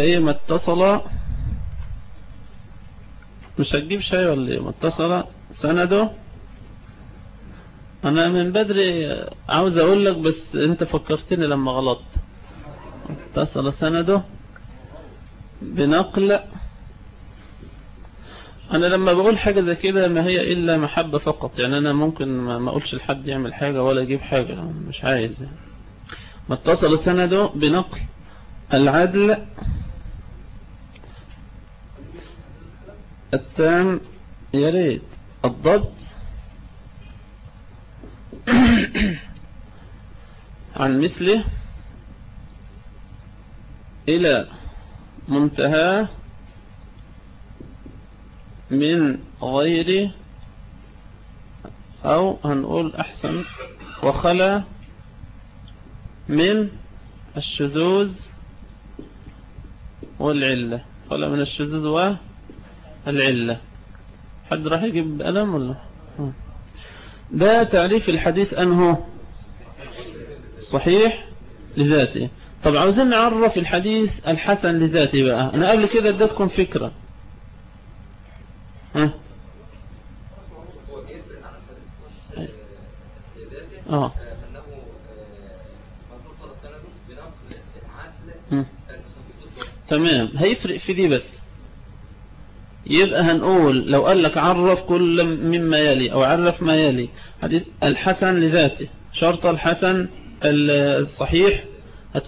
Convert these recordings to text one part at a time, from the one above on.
إيه ما اتصل. مش هتجيب شيء ولا إيه؟ ما اتصل. سنده. أنا من بدري عاوز أقول لك بس أنت فكرتني لما غلطت. اتصل سنده. بنقل. أنا لما بقول حاجة زي كده ما هي إلا محبة فقط. يعني أنا ممكن ما أقولش لحد يعمل حاجة ولا يجيب حاجة مش عايز يعني. ما اتصل سنده بنقل. العدل. التام يا ريت. الضبط. عن مثله. إلى منتهى من غير أو هنقول أحسن. وخلا من الشذوذ والعلة. خلا من الشذوذ والعلة حد راح يجيب قلم ولا؟ ده تعريف الحديث أنه صحيح لذاته. طب عاوزين نعرف الحديث الحسن لذاته بقى. أنا قبل كده اديتكم فكرة. ها؟ آه. تمام. هيفرق في دي بس. يبقى هنقول لو قال لك عرف كل مما يلي أو عرف ما يلي. الحسن لذاته. شرط الحسن الصحيح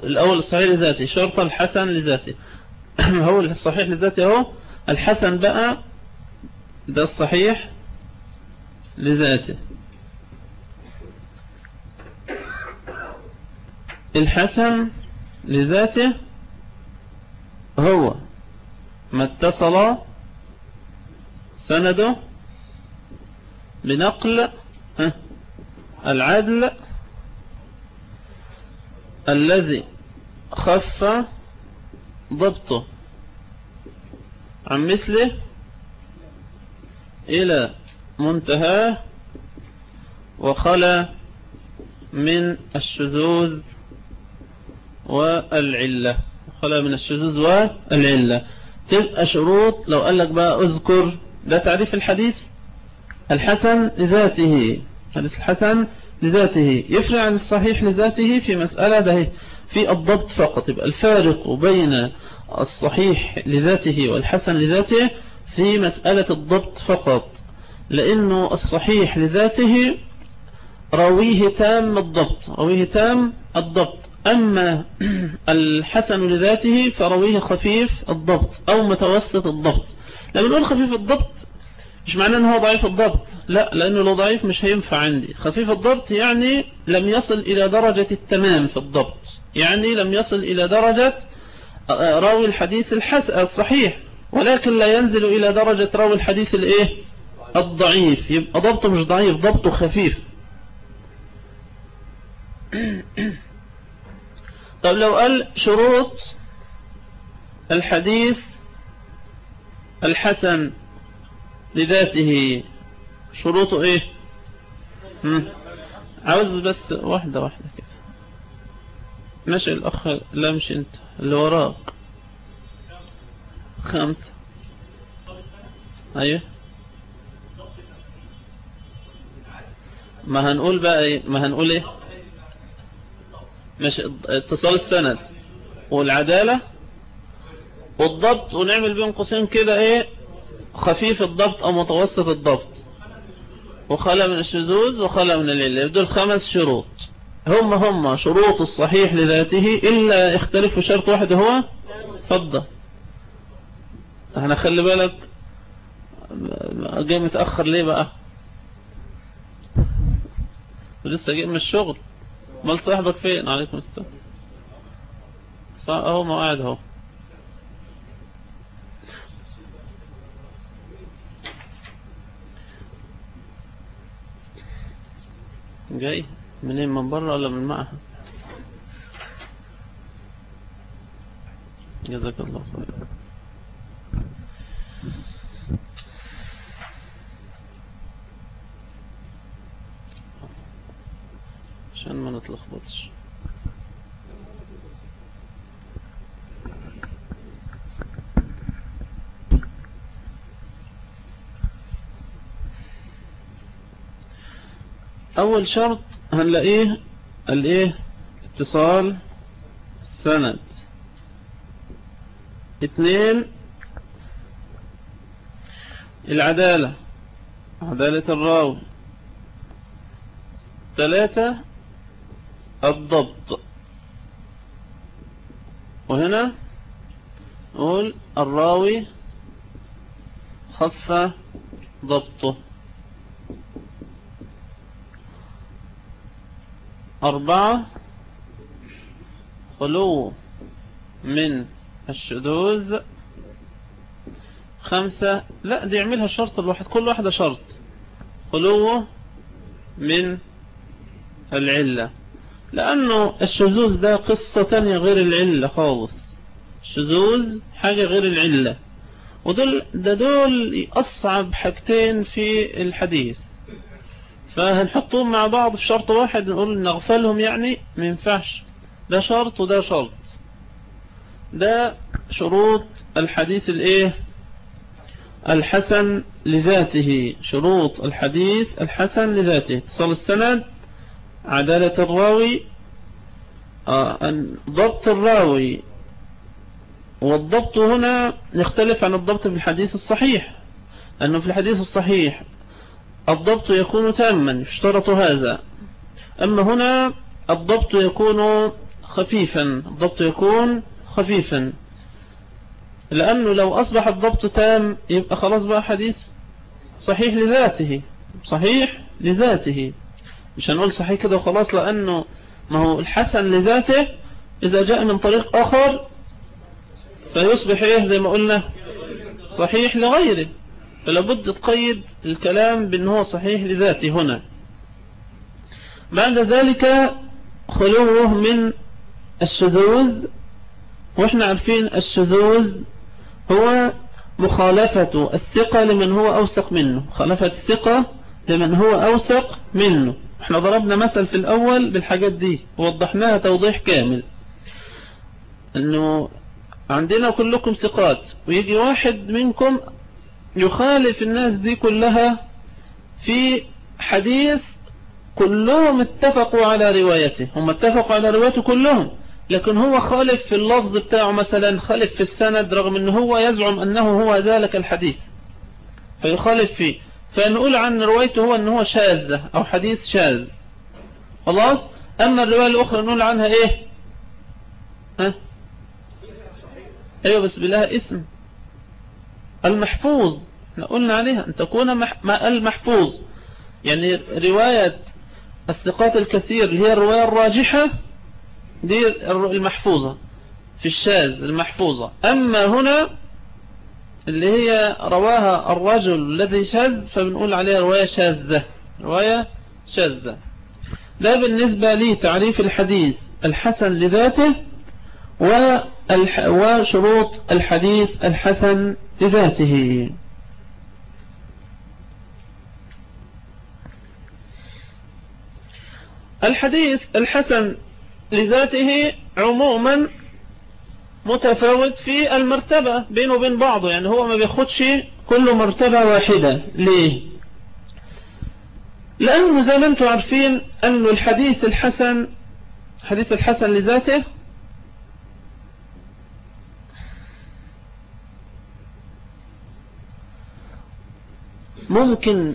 الأول الصحيح لذاته. شرط الحسن لذاته. هو الصحيح لذاته اهو الحسن بقى ده الصحيح لذاته. الحسن لذاته هو ما اتصل سنده بنقل العدل الذي خف ضبطه. عن مثله إلى منتهاه وخلى من الشذوذ والعلة. خلى من الشذوذ والعلة. تبقى شروط لو قال لك بقى اذكر ده تعريف الحديث؟ الحسن لذاته. حديث الحسن لذاته. يفرع عن الصحيح لذاته في مسألة ده في الضبط فقط. يبقى الفارق بين الصحيح لذاته والحسن لذاته في مسألة الضبط فقط. لأنه الصحيح لذاته رويه تام الضبط. رويه تام الضبط. أما الحسن لذاته فرويه خفيف الضبط أو متوسط الضبط. لما نقول خفيف الضبط مش معناه أنه هو ضعيف الضبط. لا لأنه لو ضعيف مش هينفع عندي. خفيف الضبط يعني لم يصل إلى درجة التمام في الضبط. يعني لم يصل إلى درجة راوي الحديث الصحيح. ولكن لا ينزل إلى درجة راوي الحديث الإيه؟ الضعيف. يبقى ضبطه مش ضعيف ضبطه خفيف. طب لو قال شروط الحديث الحسن لذاته شروطه إيه. عاوز بس واحدة واحدة كده. ماشي الأخ لا مش أنت. اللي وراك. خمسة أيوه. ما هنقول بقى إيه؟ ما هنقول إيه؟ ماشي اتصال السند. والعدالة؟ والضبط ونعمل بين قوسين كده إيه؟ خفيف الضبط أو متوسط الضبط. وخلى من الشذوذ وخلى من العلة. دول خمس شروط. هم هم شروط الصحيح لذاته إلا يختلف شرط واحد هو فضة. إحنا خلي بالك جاي متأخر ليه بقى؟ لسه جاي من الشغل. مال صاحبك فين؟ عليكم السلام. أهو ما قاعد أهو. جاي منين؟ من بره ولا من معها؟ جزاك الله خير. عشان ما نتلخبطش. أول شرط هنلاقيه الإيه؟ اتصال السند اثنين العدالة عدالة الراوي. ثلاثة الضبط. وهنا نقول الراوي خف ضبطه. أربعة خلو من الشذوذ خمسة لا دي يعملها الشرط الواحد كل واحدة شرط. خلوه من العلة. لأنه الشذوذ ده قصة تانية غير العلة خالص. الشذوذ حاجة غير العلة. ودول ده دول أصعب حاجتين في الحديث. فهنحطهم مع بعض في شرط واحد نقول نغفلهم يعني ما ينفعش. ده شرط وده شرط. ده شروط الحديث الإيه؟ الحسن لذاته. شروط الحديث الحسن لذاته. اتصال السند عدالة الراوي آه ضبط الراوي. والضبط هنا يختلف عن الضبط في الحديث الصحيح. أنه في الحديث الصحيح الضبط يكون تاما يشترط هذا. أما هنا الضبط يكون خفيفا الضبط يكون خفيفا. لأنه لو أصبح الضبط تام يبقى خلاص بقى حديث صحيح لذاته صحيح لذاته. مش هنقول صحيح كده وخلاص لأنه ما هو الحسن لذاته إذا جاء من طريق آخر فيصبح إيه زي ما قلنا صحيح لغيره. فلابد تقيد الكلام بأنه هو صحيح لذاته هنا. بعد ذلك خلوه من الشذوذ وإحنا عارفين الشذوذ هو مخالفة الثقة لمن هو أوثق منه. مخالفة الثقة لمن هو أوثق منه. إحنا ضربنا مثل في الأول بالحاجات دي. ووضحناها توضيح كامل. إنه عندنا كلكم ثقات. ويجي واحد منكم يخالف الناس دي كلها في حديث كلهم اتفقوا على روايته. هم اتفقوا على روايته كلهم. لكن هو خالف في اللفظ بتاعه مثلا خالف في السند رغم ان هو يزعم أنه هو ذلك الحديث. فيخالف فيه. فنقول عن روايته هو ان هو شاذة أو حديث شاذ. خلاص؟ أما الرواية الأخرى نقول عنها إيه؟ ها؟ أيوه بس بالله اسم. المحفوظ. إحنا قلنا عليها أن تكون مح... المحفوظ يعني رواية الثقات الكثير هي الرواية الراجحة دي المحفوظة في الشاذ المحفوظة. أما هنا اللي هي رواها الرجل الذي شاذ فبنقول عليها رواية شاذة رواية شاذة. ده بالنسبة لي تعريف الحديث الحسن لذاته وشروط الحديث الحسن لذاته. الحديث الحسن لذاته عموما متفاوت في المرتبة بينه وبين بعضه يعني هو ما بياخدش كل مرتبة واحدة. ليه؟ لأنه زي ما أنتم عارفين أن الحديث الحسن حديث الحسن لذاته ممكن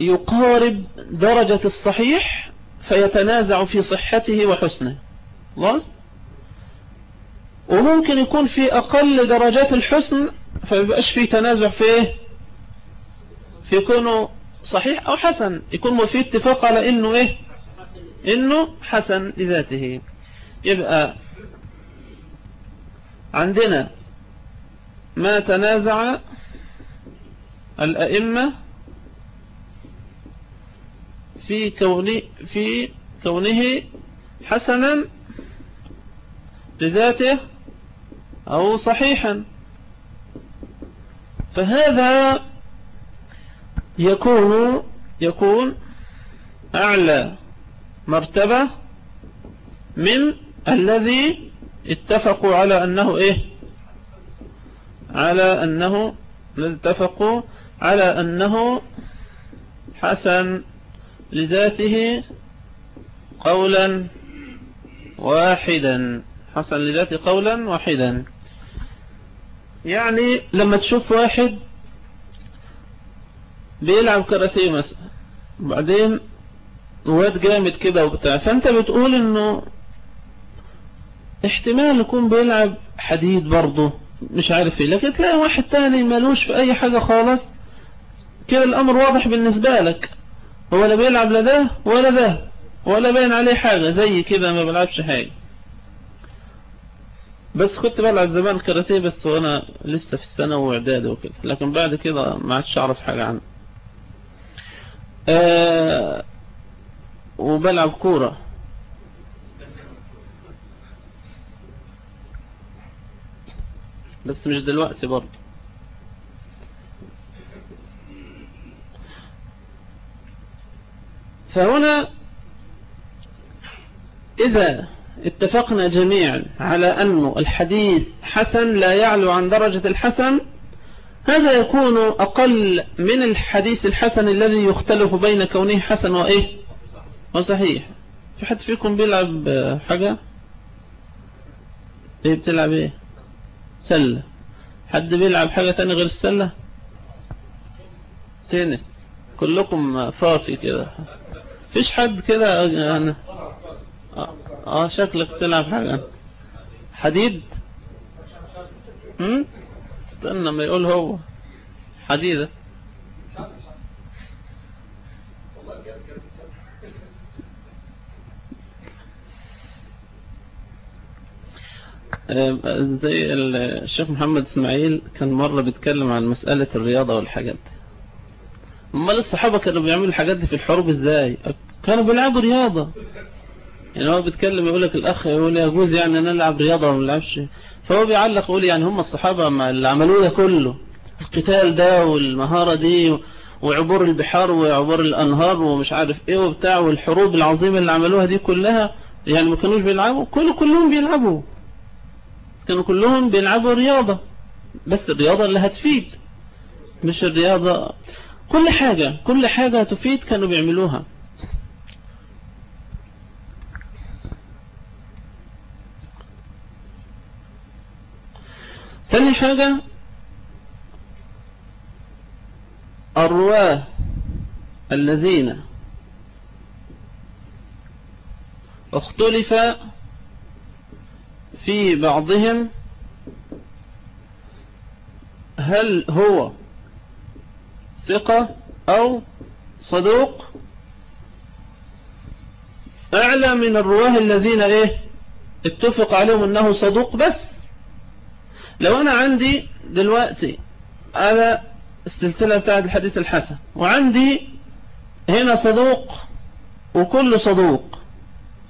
يقارب درجة الصحيح فيتنازع في صحته وحسنه. خلاص؟ وممكن يكون في أقل درجات الحسن فيبقاش في تنازع في إيه؟ في يكونه صحيح أو حسن. يكون في اتفاق على إنه إيه؟ إنه حسن لذاته. يبقى عندنا ما تنازع الأئمة في كونه في كونه حسنا لذاته أو صحيحا. فهذا يكون يكون أعلى مرتبة من الذي اتفقوا على أنه إيه؟ على أنه اتفقوا على أنه حسن. لذاته قولا واحدا. حسن لذاته قولا واحدا. يعني لما تشوف واحد بيلعب كاراتيه مثلا وبعدين واد جامد كده وبتاع فأنت بتقول إنه احتمال يكون بيلعب حديد برضه مش عارف إيه لكن تلاقي واحد تاني ملوش في أي حاجة خالص كده الأمر واضح بالنسبة لك. هو لا بيلعب لا ده ولا ده ولا باين عليه حاجة زي كده ما بلعبش حاجة. بس كنت بلعب زمان كاراتيه بس وأنا لسه في السنة واعدادي وكده لكن بعد كده ما عادش أعرف حاجة عنه. آه وبلعب كورة. بس مش دلوقتي برضه. فهنا إذا اتفقنا جميعا على أن الحديث حسن لا يعلو عن درجة الحسن هذا يكون أقل من الحديث الحسن الذي يختلف بين كونه حسن وإيه؟ وصحيح. في حد فيكم بيلعب حاجة؟ إيه بتلعب إيه؟ سلة. حد بيلعب حاجة تانية غير السلة؟ تنس. كلكم فافي كده. فيش حد كده يعني آه شكلك بتلعب حاجة. حديد؟ هم؟ استنى ما يقول هو. حديدة. زي الشيخ محمد إسماعيل كان مرة بيتكلم عن مسألة الرياضة والحاجات دي. امال الصحابة كانوا بيعملوا الحاجات دي في الحروب إزاي؟ كانوا بيلعبوا رياضة. يعني هو بيتكلم يقول لك الأخ يقول يجوز يعني ان نلعب رياضة وما نلعبش فهو بيعلق يقول يعني هم الصحابة اللي عملوه ده كله. القتال ده والمهارة دي وعبور البحار وعبور الأنهار ومش عارف إيه وبتاع والحروب العظيمة اللي عملوها دي كلها. يعني ما كانوش بيلعبوا. كل كلهم بيلعبوا. كانوا كلهم بيلعبوا رياضة. بس الرياضة اللي هتفيد. مش الرياضة كل حاجة كل حاجة تفيد كانوا بيعملوها. ثاني حاجة الرواة الذين اختلف في بعضهم هل هو ثقة أو صدوق. أعلى من الرواة الذين إيه؟ اتفق عليهم أنه صدوق بس. لو أنا عندي دلوقتي على السلسلة بتاعت الحديث الحسن وعندي هنا صدوق وكل صدوق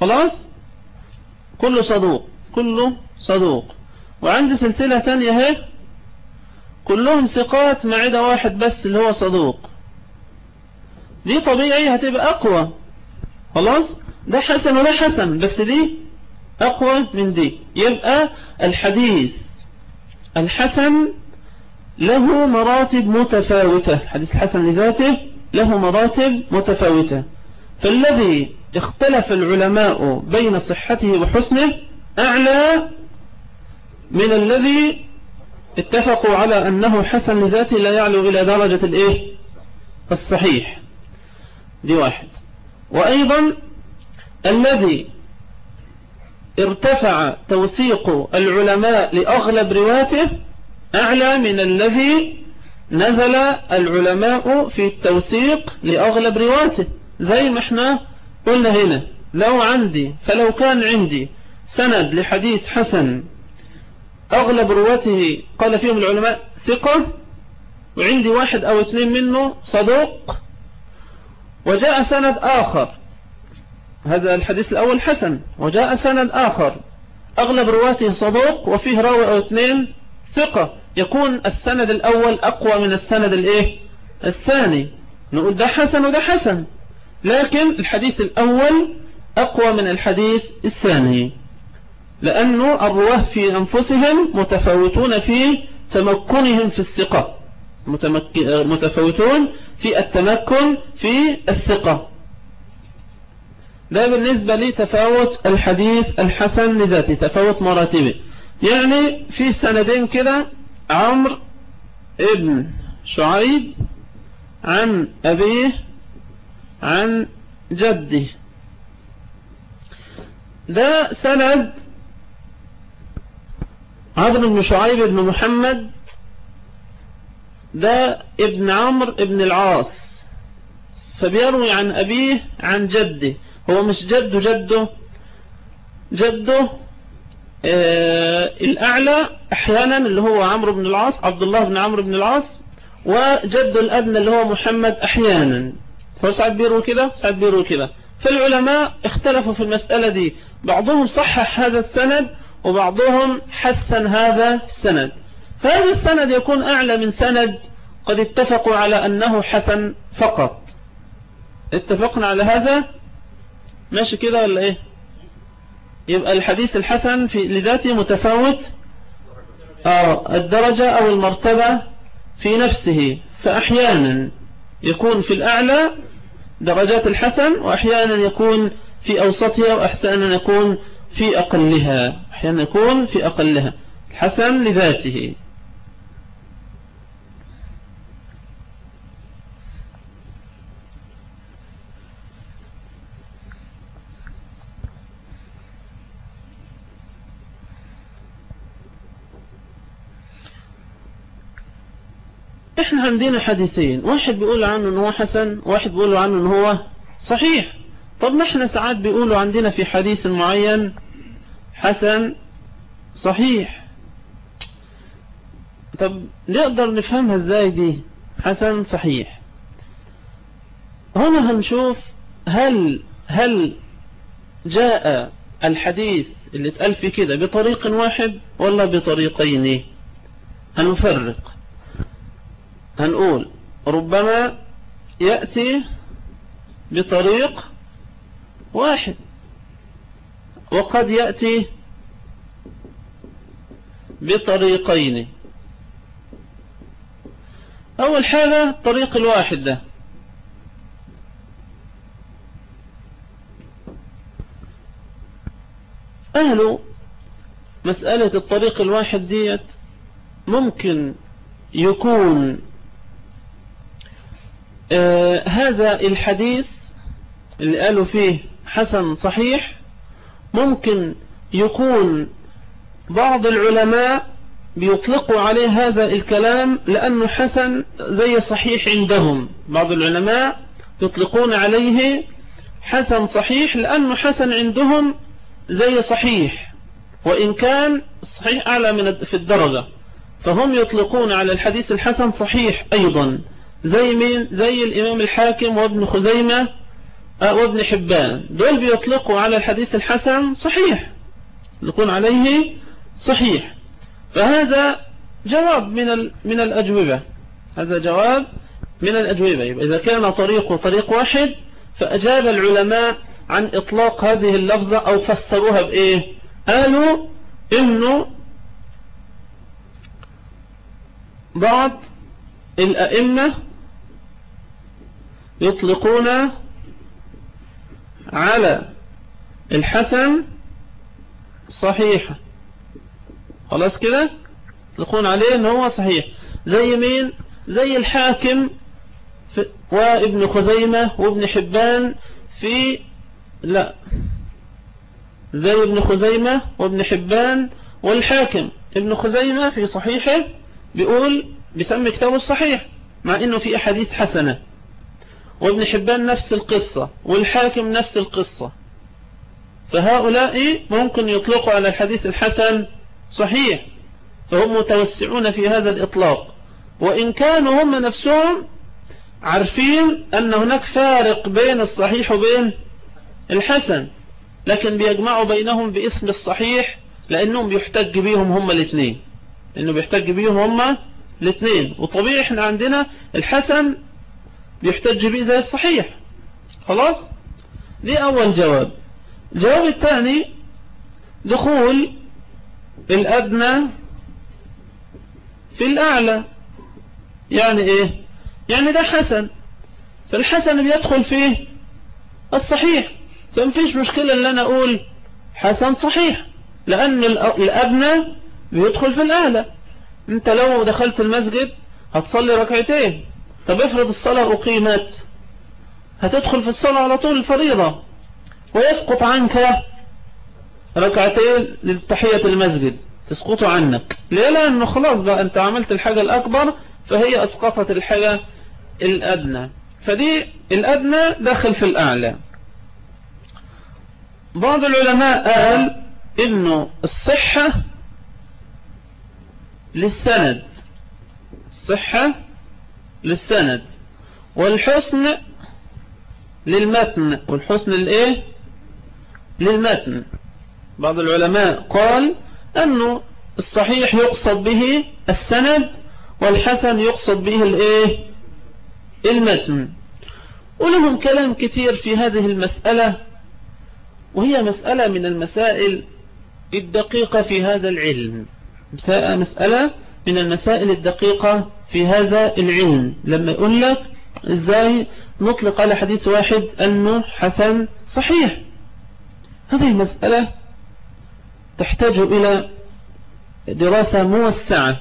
خلاص؟ كل صدوق كله صدوق. وعندي سلسلة تانية اهي كلهم ثقات ما عدا واحد بس اللي هو صدوق. دي طبيعي هتبقى أقوى. خلاص؟ ده حسن وده حسن بس دي أقوى من دي. يبقى الحديث الحسن له مراتب متفاوتة. حديث الحسن لذاته له مراتب متفاوتة. فالذي اختلف العلماء بين صحته وحسنه أعلى من الذي اتفقوا على أنه حسن لذاته لا يعلو إلى درجة الإيه؟ الصحيح. دي واحد. وأيضا الذي ارتفع توثيق العلماء لأغلب رواته أعلى من الذي نزل العلماء في التوثيق لأغلب رواته. زي ما إحنا قلنا هنا. لو عندي فلو كان عندي سند لحديث حسن أغلب رواته قال فيهم العلماء ثقة وعندي واحد أو اثنين منه صدوق. وجاء سند آخر. هذا الحديث الأول حسن. وجاء سند آخر. أغلب رواته صدوق وفيه راوي أو اثنين ثقة. يكون السند الأول أقوى من السند الإيه؟ الثاني. نقول ده حسن وده حسن. لكن الحديث الأول أقوى من الحديث الثاني. لأنه الرواة في أنفسهم متفاوتون في تمكنهم في الثقة. متفاوتون في التمكن في الثقة. ده بالنسبة لتفاوت الحديث الحسن لذاته تفاوت مراتبه. يعني في سندين كده عمرو ابن شعيب عن أبيه عن جده. ده سند عمرو بن شعيب بن محمد ده ابن عمرو ابن العاص فبيروي عن أبيه عن جده هو مش جده جده جده آه الأعلى أحيانا اللي هو عمرو بن العاص عبد الله بن عمرو بن العاص وجده الأدنى اللي هو محمد أحيانا. فهو بيروي كده ساعات بيروي كده. فالعلماء اختلفوا في المسألة دي. بعضهم صحح هذا السند وبعضهم حسن هذا السند. فهذا السند يكون أعلى من سند قد اتفقوا على أنه حسن فقط. اتفقنا على هذا؟ ماشي كده ولا إيه؟ يبقى الحديث الحسن في لذاته متفاوت. آه الدرجة أو المرتبة في نفسه. فأحيانا يكون في الأعلى درجات الحسن وأحيانا يكون في أوسطها وأحيانا يكون في أقلها. أحيانا يكون في أقلها. الحسن لذاته. إحنا عندنا حديثين. واحد بيقول عنه ان هو حسن واحد بيقول عنه ان هو صحيح. طب إحنا ساعات بيقولوا عندنا في حديث معين حسن صحيح. طب نقدر نفهمها إزاي دي؟ حسن صحيح. هنا هنشوف هل هل جاء الحديث اللي اتقال في كده بطريق واحد ولا بطريقين؟ هنفرق. هنقول ربما يأتي بطريق واحد. وقد يأتي بطريقين. أول حاجة الطريق الواحد ده. أهل مسألة الطريق الواحد ديت ممكن يكون آه هذا الحديث اللي قالوا فيه حسن صحيح ممكن يكون بعض العلماء بيطلقوا عليه هذا الكلام لأنه حسن زي صحيح عندهم. بعض العلماء يطلقون عليه حسن صحيح لأنه حسن عندهم زي صحيح وإن كان صحيح أعلى من في الدرجة. فهم يطلقون على الحديث الحسن صحيح أيضا زي مين؟ زي الإمام الحاكم وابن خزيمة وابن حبان. دول بيطلقوا على الحديث الحسن صحيح. يطلقون عليه صحيح. فهذا جواب من من الأجوبة. هذا جواب من الأجوبة. إذا كان طريقه طريق واحد فأجاب العلماء عن إطلاق هذه اللفظة أو فسروها بإيه؟ قالوا إنه بعض الأئمة يطلقون على الحسن صحيح. خلاص كده؟ يطلقون عليه ان هو صحيح. زي مين؟ زي الحاكم وابن خزيمة وابن حبان في لا. زي ابن خزيمة وابن حبان والحاكم. ابن خزيمة في صحيحه بيقول بيسمي كتابه الصحيح مع إنه في أحاديث حسنة. وابن حبان نفس القصة والحاكم نفس القصة. فهؤلاء ممكن يطلقوا على الحديث الحسن صحيح فهم متوسعون في هذا الإطلاق. وإن كانوا هم نفسهم عارفين أن هناك فارق بين الصحيح وبين الحسن لكن بيجمعوا بينهم باسم الصحيح لأنهم بيحتج بيهم هم الاثنين. لأنه بيحتج بيهم هم الاثنين. وطبيعي إحنا عندنا الحسن بيحتج به زي الصحيح خلاص؟ دي أول جواب. الجواب الثاني دخول الأدنى في الأعلى. يعني إيه؟ يعني ده حسن. فالحسن بيدخل فيه الصحيح. فمفيش مشكلة إن أنا أقول حسن صحيح لأن الابنى بيدخل في الأعلى. أنت لو دخلت المسجد هتصلي ركعتين. طب افرض الصلاة أقيمت هتدخل في الصلاة على طول الفريضة ويسقط عنك ركعتين لتحية المسجد تسقطوا عنك. ليه؟ لأنه خلاص بقى أنت عملت الحاجة الأكبر فهي أسقطت الحاجة الأدنى. فدي الأدنى داخل في الأعلى. بعض العلماء قال إنه الصحة للسند. الصحة للسند. والحسن للمتن. والحسن للإيه؟ للمتن. بعض العلماء قال أنه الصحيح يقصد به السند والحسن يقصد به الإيه؟ المتن. ولهم كلام كتير في هذه المسألة وهي مسألة من المسائل الدقيقة في هذا العلم. مسألة من المسائل الدقيقة في هذا العلم. لما يقول لك إزاي نطلق على حديث واحد أنه حسن صحيح. هذه مسألة تحتاج إلى دراسة موسعة.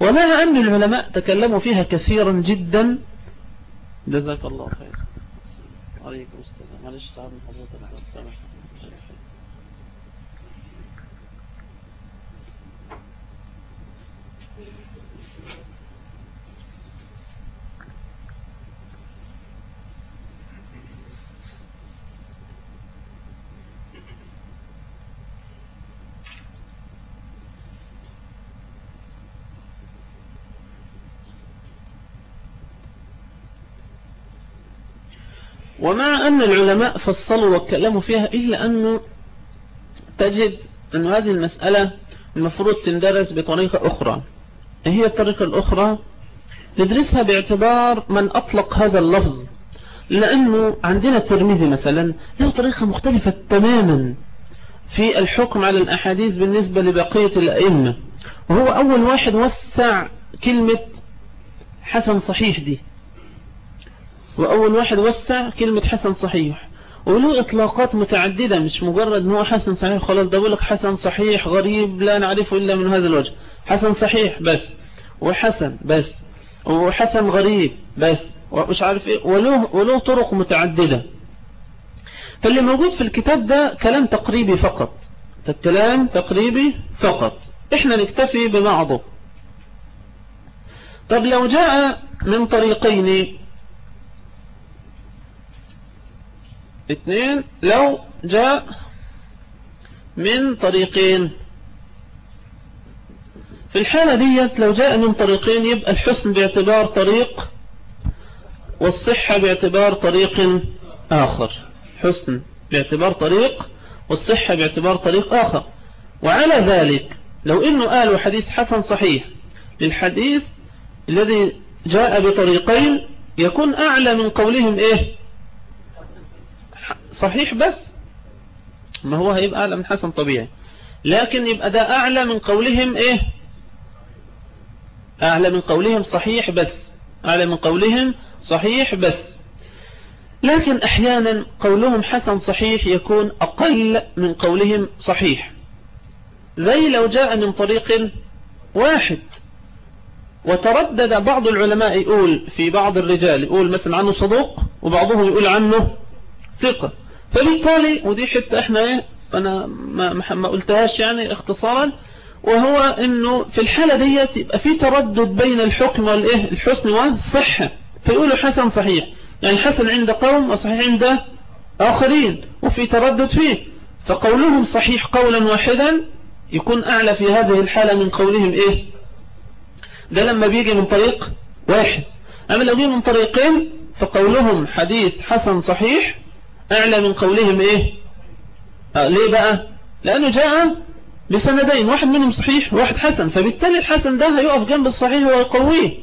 ومع أن العلماء تكلموا فيها كثيرا جدا. جزاك الله خير. عليكم السلام. معلش من حضرتك سامح ومع أن العلماء فصلوا واتكلموا فيها إلا أنه تجد أن هذه المسألة المفروض تندرس بطريقة أخرى. هي الطريقة الأخرى ندرسها باعتبار من أطلق هذا اللفظ. لأنه عندنا الترمذي مثلا له طريقة مختلفة تماما في الحكم على الأحاديث بالنسبة لبقية الأئمة. وهو أول واحد وسع كلمة حسن صحيح دي. وأول واحد وسع كلمة حسن صحيح. وله إطلاقات متعددة مش مجرد أنه حسن صحيح خلاص ده لك حسن صحيح غريب لا نعرفه إلا من هذا الوجه. حسن صحيح بس. وحسن بس. وحسن غريب بس. ومش عارف إيه. وله, وله طرق متعددة. فاللي موجود في الكتاب ده كلام تقريبي فقط. كلام تقريبي فقط. إحنا نكتفي ببعضه طب لو جاء من طريقين اثنين لو جاء من طريقين. في الحالة ديت لو جاء من طريقين يبقى الحسن باعتبار طريق والصحة باعتبار طريق آخر. حسن باعتبار طريق والصحة باعتبار طريق آخر. وعلى ذلك لو إنه قالوا حديث حسن صحيح للحديث الذي جاء بطريقين يكون أعلى من قولهم إيه؟ صحيح بس. ما هو هيبقى أعلى من حسن طبيعي. لكن يبقى ده أعلى من قولهم إيه؟ أعلى من قولهم صحيح بس. أعلى من قولهم صحيح بس. لكن أحيانا قولهم حسن صحيح يكون أقل من قولهم صحيح. زي لو جاء من طريق واحد. وتردد بعض العلماء يقول في بعض الرجال يقول مثلا عنه صدوق وبعضهم يقول عنه ثقة. فبالتالي ودي حتة إحنا إيه أنا ما, ما قلتهاش يعني اختصارا وهو إنه في الحالة ديت يبقى في تردد بين الحكم والايه الحسن والصحة. فيقولوا حسن صحيح. يعني حسن عند قوم وصحيح عند آخرين وفي تردد فيه. فقولهم صحيح قولا واحدا يكون أعلى في هذه الحالة من قولهم إيه؟ ده لما بيجي من طريق واحد. أما لو من طريقين فقولهم حديث حسن صحيح أعلى من قولهم إيه؟ آه ليه بقى؟ لأنه جاء بسندين واحد منهم صحيح وواحد حسن فبالتالي الحسن ده هيقف جنب الصحيح ويقويه.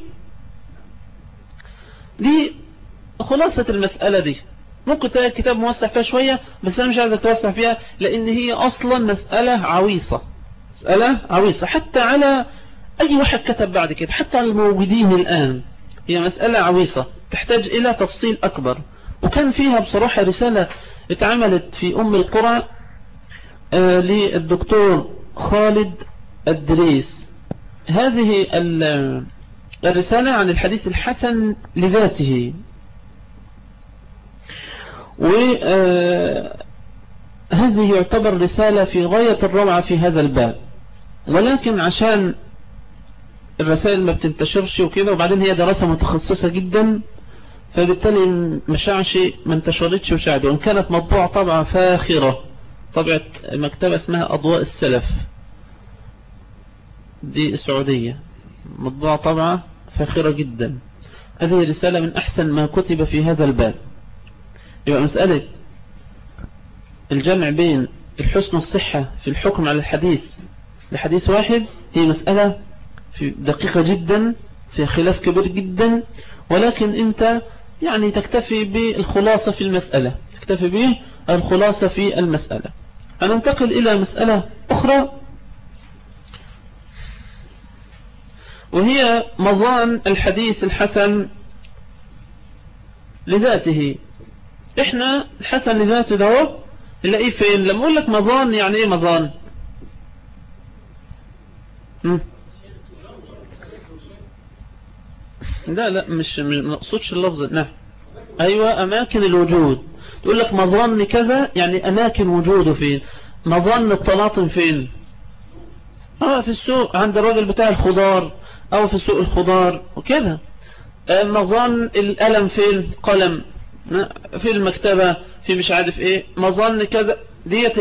دي خلاصة المسألة دي. ممكن تلاقي الكتاب موسع فيها شوية بس أنا مش عايزك توسع فيها لأن هي أصلا مسألة عويصة. مسألة عويصة. حتى على أي واحد كتب بعد كده حتى على الموجودين الآن هي مسألة عويصة تحتاج إلى تفصيل أكبر. وكان فيها بصراحة رسالة اتعملت في أم القرى آه، للدكتور خالد الدريس. هذه الرسالة عن الحديث الحسن لذاته. وهذه آه، يعتبر رسالة في غاية الروعة في هذا الباب. ولكن عشان الرسائل ما بتنتشرش وكده وبعدين هي دراسة متخصصة جدا فبالتالي مشاعش ما انتشرتش وشعبي. وإن كانت مطبوعة طبعا فاخرة طبعة مكتبة اسمها أضواء السلف. دي السعودية. مطبوعة طبعة فاخرة جدا. هذه رسالة من أحسن ما كتب في هذا الباب. يبقى مسألة الجمع بين الحسن والصحة في الحكم على الحديث. لحديث واحد هي مسألة دقيقة جدا في خلاف كبير جدا. ولكن أنت يعني تكتفي بالخلاصة في المسألة تكتفي بالخلاصة في المسألة. هننتقل إلى مسألة أخرى. وهي مظان الحديث الحسن لذاته. إحنا الحسن لذاته ده نلاقيه فين؟ لما أقول لك مظان يعني إيه مظان لا لا مش ما اقصدش اللفظ نعم أيوه أماكن الوجود. تقول لك مظن كذا يعني أماكن وجوده فين؟ مظن الطلاطم فين؟ آه في السوق عند الراجل بتاع الخضار أو في سوق الخضار وكذا. آه، مظن القلم فين؟ قلم. في المكتبة في مش عارف إيه. مظن كذا. ديت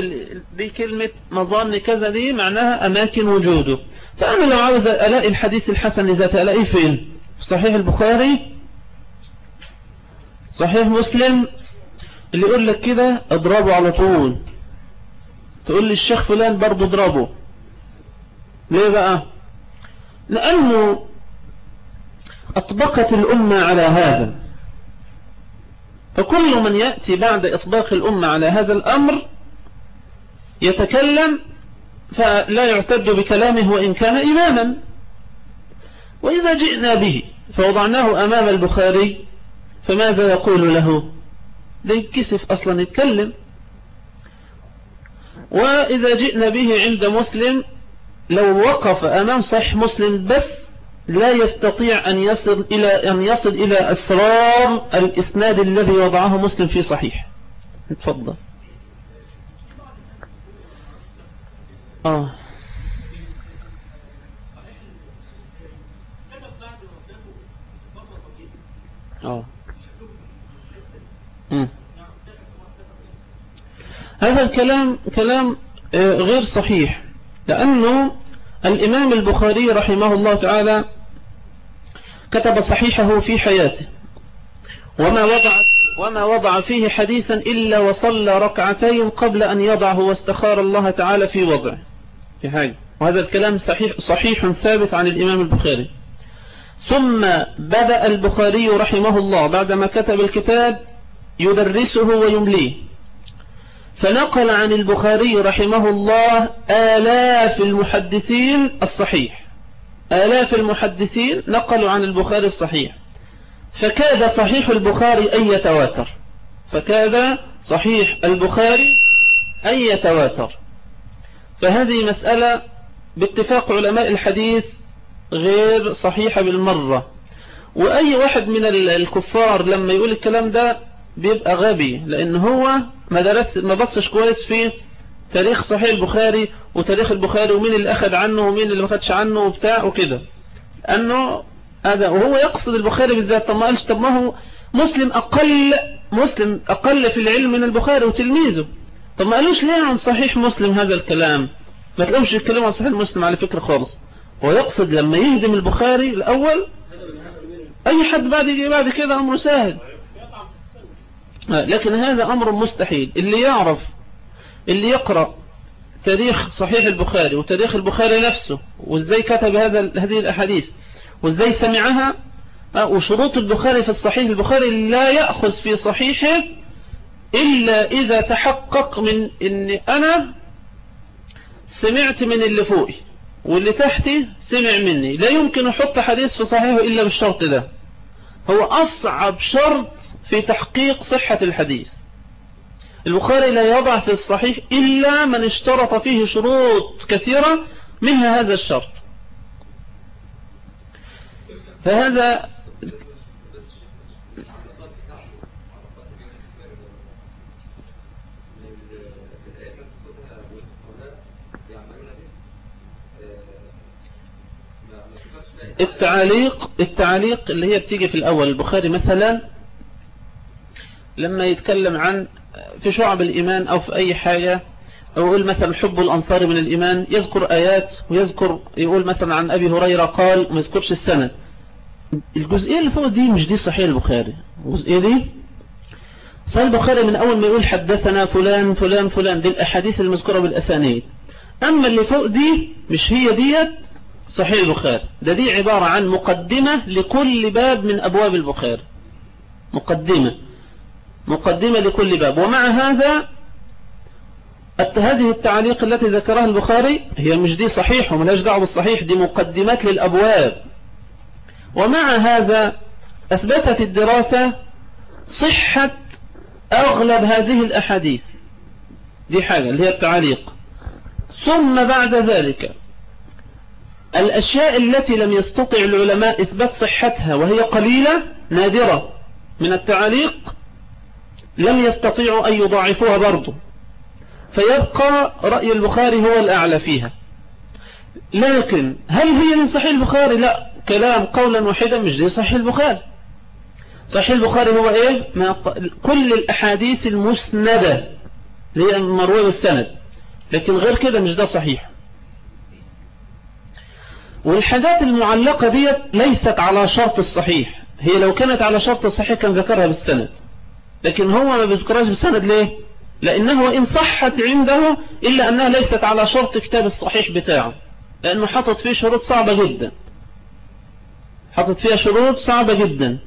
دي كلمة مظن كذا دي معناها أماكن وجوده. فأنا لو عاوز ألاقي الحديث الحسن لذاته الاقيه فين؟ في صحيح البخاري صحيح مسلم اللي يقول لك كده اضربه على طول. تقول لي الشيخ فلان برضه اضربه. ليه بقى؟ لأنه أطبقت الأمة على هذا. فكل من يأتي بعد إطباق الأمة على هذا الأمر يتكلم فلا يعتد بكلامه وإن كان إماما. وإذا جئنا به فوضعناه أمام البخاري فماذا يقول له؟ ده كسف أصلا يتكلم. وإذا جئنا به عند مسلم لو وقف أمام صحيح مسلم بس لا يستطيع أن يصل إلى أن يصل إلى أسرار الإسناد الذي وضعه مسلم في صحيح. تفضل. آه. آه. هذا الكلام كلام آه، غير صحيح لأنه الإمام البخاري رحمه الله تعالى كتب صحيحه في حياته. وما وضع, وما وضع فيه حديثا إلا وصلى ركعتين قبل أن يضعه واستخار الله تعالى في وضعه. في حاجة. وهذا الكلام صحيح, صحيح ثابت عن الإمام البخاري. ثم بدأ البخاري رحمه الله بعدما كتب الكتاب يدرسه ويمليه. فنقل عن البخاري رحمه الله آلاف المحدثين الصحيح. آلاف المحدثين نقلوا عن البخاري الصحيح. فكاد صحيح البخاري أن يتواتر. فكاد صحيح البخاري أن يتواتر. فهذه مسألة باتفاق علماء الحديث غير صحيحة بالمرة. وأي واحد من الكفار لما يقول الكلام ده بيبقى غبي لأن هو ما درس ما بصش كويس في تاريخ صحيح البخاري وتاريخ البخاري ومين اللي أخذ عنه ومين اللي ما خدش عنه وبتاع وكده. أنه هذا وهو يقصد البخاري بالذات طب ما قالش طب ما هو مسلم أقل مسلم أقل في العلم من البخاري وتلميذه. طب ما قالوش ليه عن صحيح مسلم هذا الكلام؟ ما تلاقوش يتكلموا عن صحيح مسلم على فكرة خالص. هو يقصد لما يهدم البخاري الأول أي حد بعد يجي بعد كده أمره سهل لكن هذا أمر مستحيل. اللي يعرف اللي يقرأ تاريخ صحيح البخاري وتاريخ البخاري نفسه وإزاي كتب هذا هذه الأحاديث وإزاي سمعها وشروط البخاري في الصحيح البخاري لا يأخذ في صحيحه إلا إذا تحقق من أن أنا سمعت من اللي فوقي. واللي تحتي سمع مني. لا يمكن أحط حديث في صحيحه إلا بالشرط ده. هو أصعب شرط في تحقيق صحة الحديث. البخاري لا يضع في الصحيح إلا من اشترط فيه شروط كثيرة منها هذا الشرط. فهذا التعليق التعليق اللي هي بتيجي في الأول. البخاري مثلا لما يتكلم عن في شعب الإيمان أو في أي حاجة أو يقول مثلا حب الأنصار من الإيمان يذكر آيات ويذكر يقول مثلا عن أبي هريرة قال وما يذكرش السنة الجزئية اللي فوق دي مش دي صحيح البخاري. الجزئية دي صحيح البخاري من أول ما يقول حدثنا فلان فلان فلان. دي الأحاديث المذكورة بالأسانيد. أما اللي فوق دي مش هي ديت صحيح البخاري. ده دي عبارة عن مقدمة لكل باب من أبواب البخاري. مقدمة. مقدمة لكل باب. ومع هذا هذه التعليق التي ذكرها البخاري هي مش دي صحيح وملاش دعوة بالصحيح دي مقدمات للأبواب. ومع هذا أثبتت الدراسة صحة أغلب هذه الأحاديث. دي حاجة اللي هي التعليق. ثم بعد ذلك الأشياء التي لم يستطع العلماء إثبات صحتها وهي قليلة نادرة. من التعليق لم يستطيعوا أن يضاعفوها برضو. فيبقى رأي البخاري هو الأعلى فيها. لكن هل هي من صحيح البخاري؟ لا. كلام قولا واحدا مش دي صحيح البخاري. صحيح البخاري هو إيه؟ من كل الأحاديث المسندة. اللي هي المروية والسند. لكن غير كده مش ده صحيح. والحاجات المعلقة دي ليست على شرط الصحيح. هي لو كانت على شرط الصحيح كان ذكرها بالسند. لكن هو ما بيذكرهاش بالسند ليه؟ لأنه إن صحت عنده إلا أنها ليست على شرط كتاب الصحيح بتاعه. لأنه حطت فيه شروط صعبة جدا. حطت فيها شروط صعبة جدا.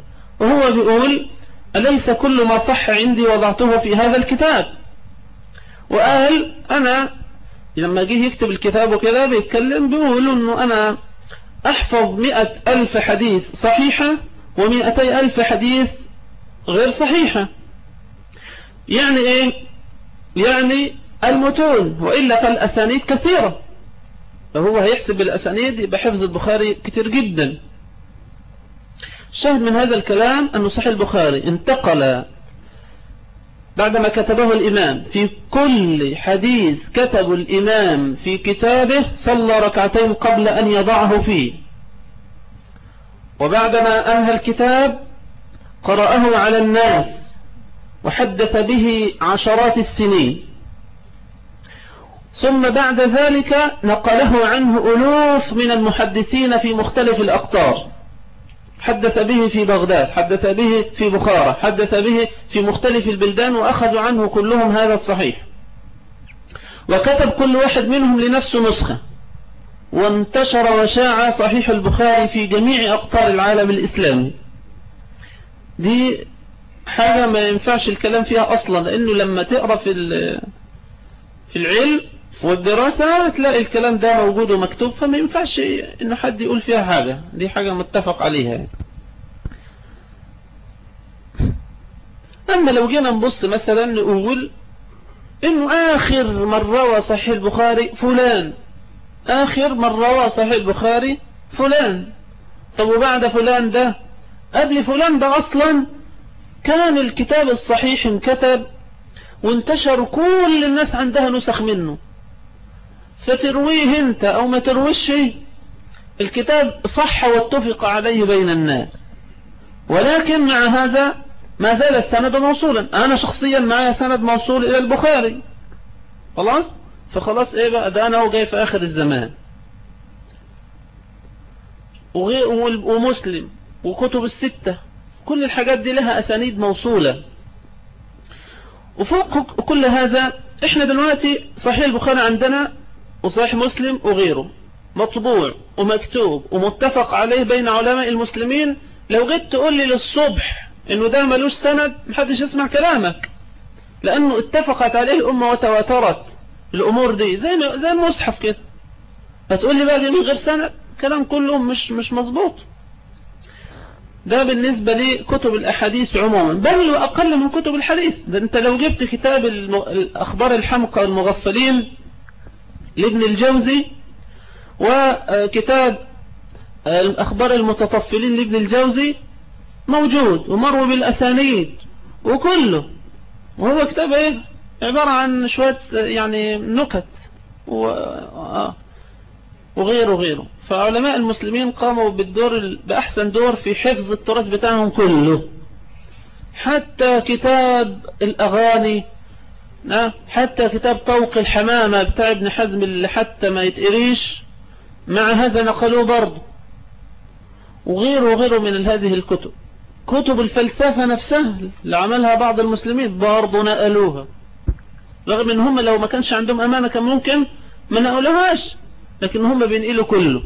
وهو بيقول أليس كل ما صح عندي وضعته في هذا الكتاب؟ وقال أنا لما جه يكتب الكتاب وكذا بيتكلم بيقول أنه أنا أحفظ مئة ألف حديث صحيحة ومئتي ألف حديث غير صحيحة. يعني إيه؟ يعني المتون وإلا فالأسانيد كثيرة. فهو هيحسب الأسانيد يبقى حفظ البخاري كتير جدا. شاهد من هذا الكلام أن صحيح البخاري انتقل بعدما كتبه الإمام في كل حديث كتب الإمام في كتابه صلى ركعتين قبل أن يضعه فيه. وبعدما أنهى الكتاب قرأه على الناس وحدث به عشرات السنين. ثم بعد ذلك نقله عنه ألوف من المحدثين في مختلف الأقطار. حدث به في بغداد حدث به في بخارى حدث به في مختلف البلدان وأخذوا عنه كلهم هذا الصحيح. وكتب كل واحد منهم لنفسه نسخة. وانتشر وشاع صحيح البخاري في جميع أقطار العالم الإسلامي. دي حاجة ما ينفعش الكلام فيها أصلا لأنه لما تقرأ في في العلم والدراسة تلاقي الكلام ده موجود ومكتوب فما ينفعش إنه حد يقول فيها حاجة. دي حاجة متفق عليها أما لو جينا نبص مثلا نقول إنه آخر من روى صحيح البخاري فلان. آخر من روى صحيح البخاري فلان. طب وبعد فلان ده؟ قبل فلان ده أصلا كان الكتاب الصحيح انكتب وانتشر كل الناس عندها نسخ منه. فترويه انت أو ما ترويش الكتاب صح واتفق عليه بين الناس. ولكن مع هذا ما زال السند موصولا. أنا شخصيا معي سند موصول إلى البخاري. خلاص؟ فخلاص إيه بقى؟ ده أنا هو جاي في آخر الزمان. ومسلم وكتب الستة. كل الحاجات دي لها أسانيد موصولة. وفوق كل هذا إحنا دلوقتي صحيح البخاري عندنا وصحيح مسلم وغيره. مطبوع ومكتوب ومتفق عليه بين علماء المسلمين. لو جيت تقول لي للصبح إنه ده ملوش سند محدش يسمع كلامك. لأنه اتفقت عليه الأمة وتواترت الأمور دي. زي زي المصحف كده. هتقول لي بقى من غير سند؟ كلام كله مش مش مظبوط. ده بالنسبة لكتب الأحاديث عموما. بل وأقل من كتب الحديث. ده أنت لو جبت كتاب الأخبار الحمقى المغفلين لابن الجوزي وكتاب الأخبار المتطفلين لابن الجوزي موجود ومروي بالأسانيد وكله. وهو كتاب إيه؟ عبارة عن شوية يعني نكت و... آه. وغيره وغيره. فعلماء المسلمين قاموا بالدور بأحسن دور في حفظ التراث بتاعهم كله. حتى كتاب الأغاني حتى كتاب طوق الحمامة بتاع ابن حزم اللي حتى ما يتقريش مع هذا نقلوه برضه. وغيره وغيره من هذه الكتب. كتب الفلسفة نفسها اللي عملها بعض المسلمين برضه نقلوها. رغم إن هم لو ما كانش عندهم أمانة كان ممكن ما نقلوهاش لكن هم بينقلوا كله.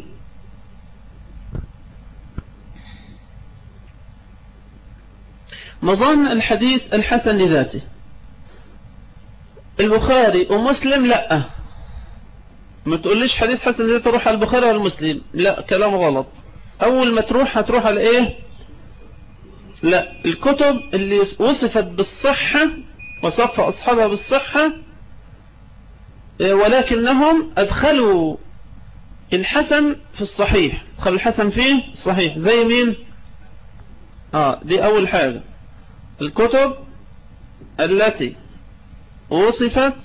مظن الحديث الحسن لذاته. البخاري ومسلم لا. ما تقوليش حديث حسن لذاته تروح على البخاري والمسلم لا كلام غلط. أول ما تروح هتروح على إيه؟ لا الكتب اللي وصفت بالصحة وصف أصحابها بالصحة ولكنهم أدخلوا الحسن في الصحيح. أدخلوا الحسن فيه الصحيح. زي مين؟ آه دي أول حاجة. الكتب التي وصفت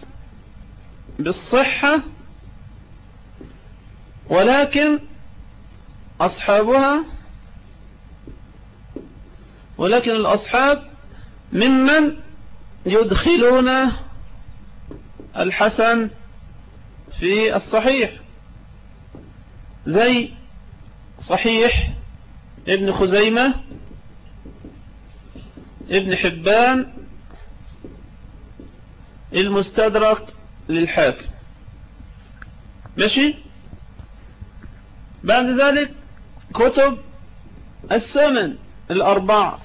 بالصحة ولكن أصحابها ولكن الأصحاب ممن يدخلون الحسن في الصحيح. زي صحيح ابن خزيمة ابن حبان المستدرك للحاكم. ماشي؟ بعد ذلك كتب السمن الأربعة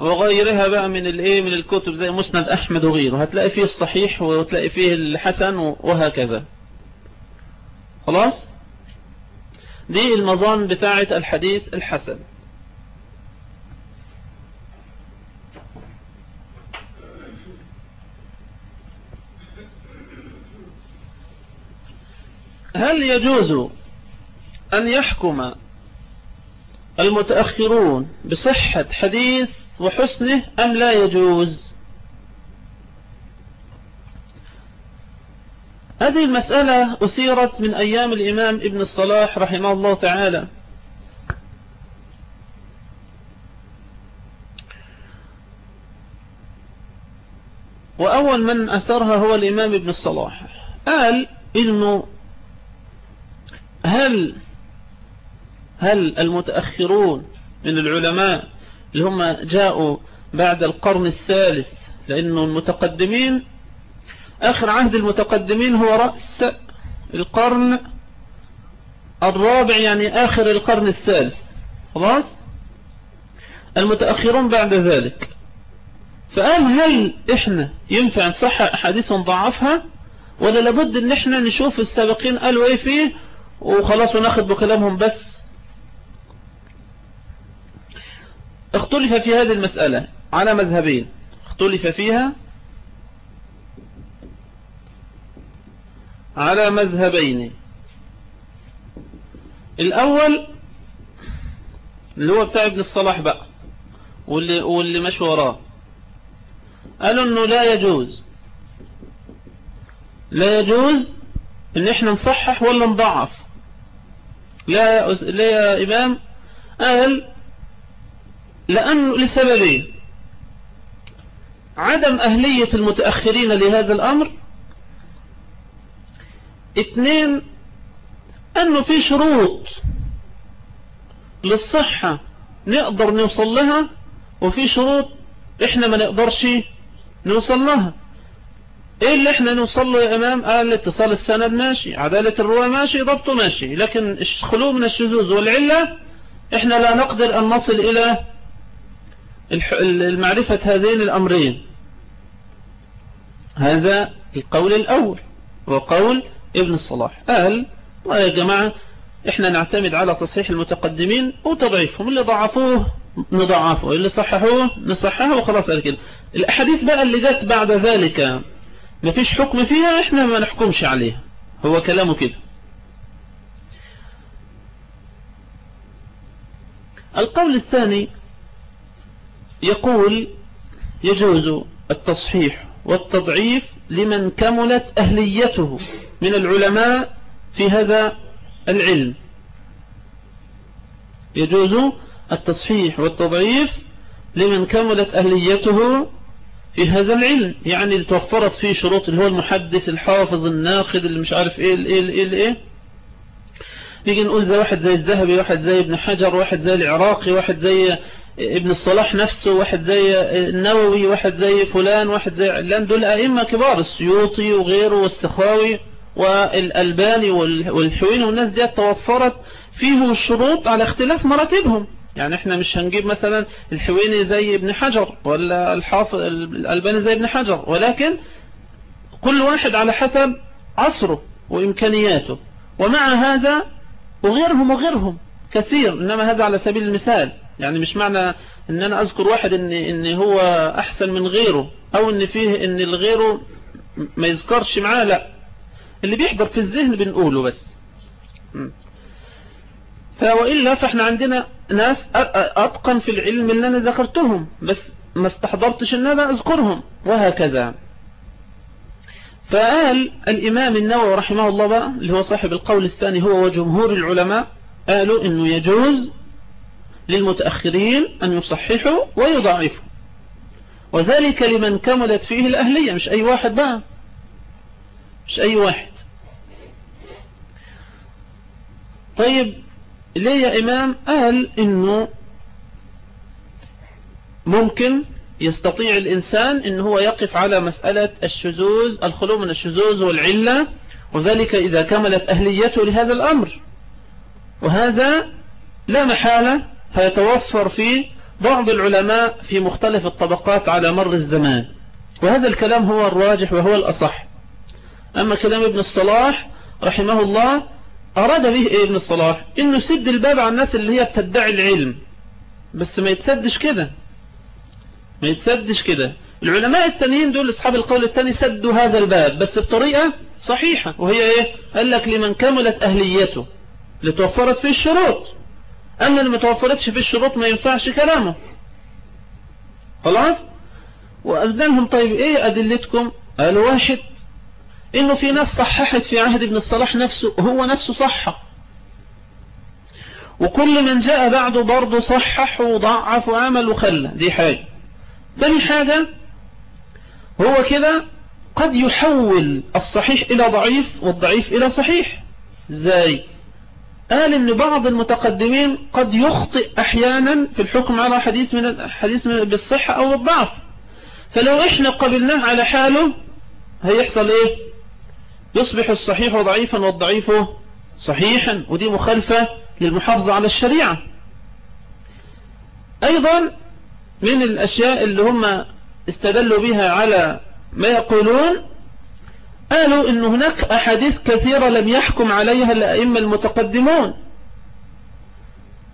وغيرها بقى من الايه من الكتب زي مسند أحمد وغيره. هتلاقي فيه الصحيح وتلاقي فيه الحسن وهكذا. خلاص؟ دي المظان بتاعة الحديث الحسن. هل يجوز أن يحكم المتأخرون بصحة حديث وحسنه أم لا يجوز؟ هذه المسألة أسيرت من أيام الإمام ابن الصلاح رحمه الله تعالى. وأول من أثرها هو الإمام ابن الصلاح. قال إنه هل هل المتأخرون من العلماء اللي هم جاءوا بعد القرن الثالث لأنه المتقدمين آخر عهد المتقدمين هو رأس القرن الرابع يعني آخر القرن الثالث. خلاص؟ المتأخرون بعد ذلك. فقال هل إحنا ينفع نصح أحاديث ونضعفها؟ ولا لابد إن إحنا نشوف السابقين قالوا إيه فيه وخلاص وناخد بكلامهم بس؟ اختلف في هذه المسألة على مذهبين. اختلف فيها على مذهبين. الأول اللي هو بتاع ابن الصلاح بقى واللي, واللي مشي وراه. قالوا إنه لا يجوز. لا يجوز إن إحنا نصحح ولا نضعف. لا يا إمام قال لأن لسببين. عدم أهلية المتأخرين لهذا الأمر. اثنين أنه في شروط للصحة نقدر نوصل لها وفي شروط إحنا ما نقدرش نوصل لها. إيه اللي إحنا نوصل له يا إمام؟ قال اتصال السند ماشي عدالة الرواة ماشي ضبطه ماشي. لكن الخلو من الشذوذ والعلة إحنا لا نقدر أن نصل إلى المعرفة هذين الأمرين. هذا القول الأول وقول ابن الصلاح. قال يا جماعة إحنا نعتمد على تصحيح المتقدمين وتضعيفهم اللي ضعفوه نضعفه اللي صححوه نصححه وخلاص على كده. الأحاديث بقى اللي جت بعد ذلك ما فيش حكم فيها إحنا ما نحكمش عليها. هو كلامه كده. القول الثاني يقول يجوز التصحيح والتضعيف لمن كملت أهليته من العلماء في هذا العلم. يجوز التصحيح والتضعيف لمن كملت أهليته في هذا العلم. يعني اللي توفرت فيه شروط اللي هو المحدث الحافظ الناقد اللي مش عارف إيه الايه الايه الايه نيجي نقول زي واحد زي الذهبي واحد زي ابن حجر واحد زي العراقي واحد زي ابن الصلاح نفسه واحد زي النووي واحد زي فلان واحد زي علان دول أئمة كبار السيوطي وغيره والسخاوي والألباني والحوين والناس دي توفرت فيهم الشروط على اختلاف مراتبهم. يعني إحنا مش هنجيب مثلا الحويني زي ابن حجر ولا الحافظ الألباني زي ابن حجر ولكن كل واحد على حسب عصره وإمكانياته. ومع هذا وغيرهم وغيرهم كثير إنما هذا على سبيل المثال. يعني مش معنى إن أنا أذكر واحد ان, إن هو أحسن من غيره أو إن فيه إن الغيره ما يذكرش معاه لا. اللي بيحضر في الذهن بنقوله بس. فوإلا فإحنا عندنا ناس أتقن في العلم اللي أنا ذكرتهم بس ما استحضرتش إن أنا أذكرهم وهكذا. فقال الإمام النووي رحمه الله بقى اللي هو صاحب القول الثاني هو وجمهور العلماء قالوا إنه يجوز للمتأخرين أن يصححوا ويضعفوا. وذلك لمن كملت فيه الأهلية مش أي واحد بقى. مش أي واحد. طيب ليه يا إمام قال إنه ممكن يستطيع الإنسان إن هو يقف على مسألة الشذوذ الخلو من الشذوذ والعلة وذلك إذا كملت أهليته لهذا الأمر. وهذا لا محالة هيتوفر فيه بعض العلماء في مختلف الطبقات على مر الزمان. وهذا الكلام هو الراجح وهو الأصح. أما كلام ابن الصلاح رحمه الله أراد به إيه ابن الصلاح؟ إنه سد الباب على الناس اللي هي بتدعي العلم. بس ما يتسدش كده. ما يتسدش كده. العلماء التانيين دول أصحاب القول التاني سدوا هذا الباب بس بطريقة صحيحة. وهي إيه؟ قال لك لمن كملت أهليته لتوفرت فيه الشروط. أما اللي ما توفرتش في الشروط ما ينفعش كلامه. خلاص؟ وأذنهم طيب إيه أدلتكم؟ قال واحد إنه في ناس صححت في عهد ابن الصلاح نفسه هو نفسه صحح. وكل من جاء بعده برضه صحح وضعف وعمل وخلى. دي حاجة. ثاني حاجة هو كده قد يحول الصحيح إلى ضعيف والضعيف إلى صحيح. إزاي؟ قال إن بعض المتقدمين قد يخطئ أحيانا في الحكم على حديث من الحديث بالصحة أو الضعف. فلو إحنا قبلناه على حاله هيحصل إيه؟ يصبح الصحيح ضعيفا والضعيف صحيحا ودي مخالفة للمحافظة على الشريعة. أيضا من الأشياء اللي هم استدلوا بها على ما يقولون قالوا إن هناك أحاديث كثيرة لم يحكم عليها الأئمة المتقدمون.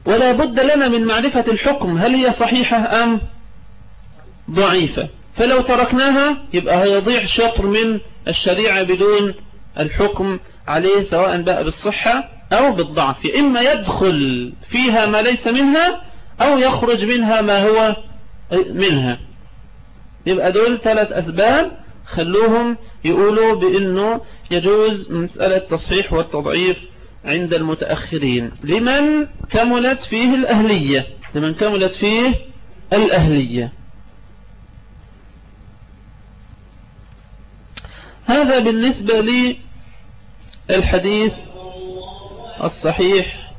ولا بد لنا من معرفة الحكم هل هي صحيحة أم ضعيفة. فلو تركناها يبقى هيضيع شطر من الشريعة بدون الحكم عليه سواء بقى بالصحة أو بالضعف إما يدخل فيها ما ليس منها أو يخرج منها ما هو منها. يبقى دول ثلاث أسباب خلوهم يقولوا بأنه يجوز مسألة التصحيح والتضعيف عند المتأخرين. لمن كملت فيه الأهلية لمن كملت فيه الأهلية. هذا بالنسبة للحديث الصحيح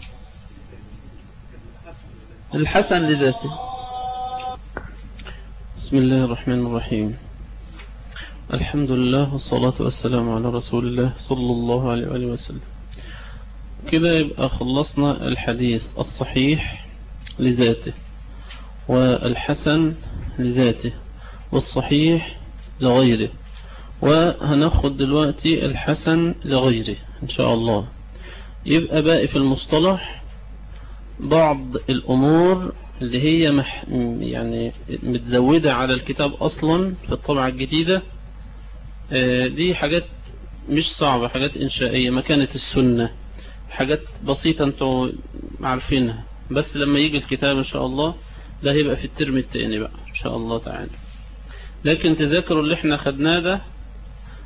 الحسن لذاته. بسم الله الرحمن الرحيم. الحمد لله والصلاة والسلام على رسول الله صلى الله عليه وآله وسلم. كده يبقى خلصنا الحديث الصحيح لذاته والحسن لذاته والصحيح لغيره. وهناخد دلوقتي الحسن لغيره إن شاء الله. يبقى باقي في المصطلح بعض الأمور اللي هي مح يعني متزودة على الكتاب أصلا في الطبعة الجديدة. آه، دي حاجات مش صعبة حاجات إنشائية مكانة السنة حاجات بسيطة أنتوا عارفينها. بس لما يجي الكتاب إن شاء الله ده هيبقى في الترم التاني بقى إن شاء الله تعالى. لكن تذاكروا اللي إحنا خدناه ده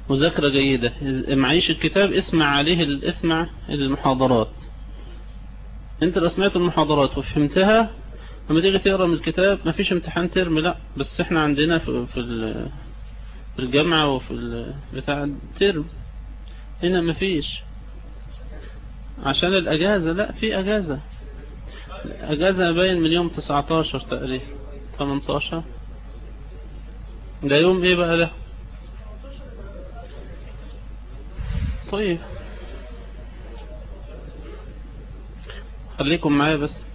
مذاكرة جيدة. معيش الكتاب اسمع عليه اسمع المحاضرات. انت لو سمعت المحاضرات وفهمتها لما تيجي تقرأ من الكتاب مفيش امتحان ترم لا. بس إحنا عندنا في في الجامعة وفي بتاع الترم هنا مفيش. عشان الأجازة لا في أجازة. أجازة باين من يوم 19 تقريبا 18 ده يوم إيه بقى ده؟ طيب خليكم معايا بس.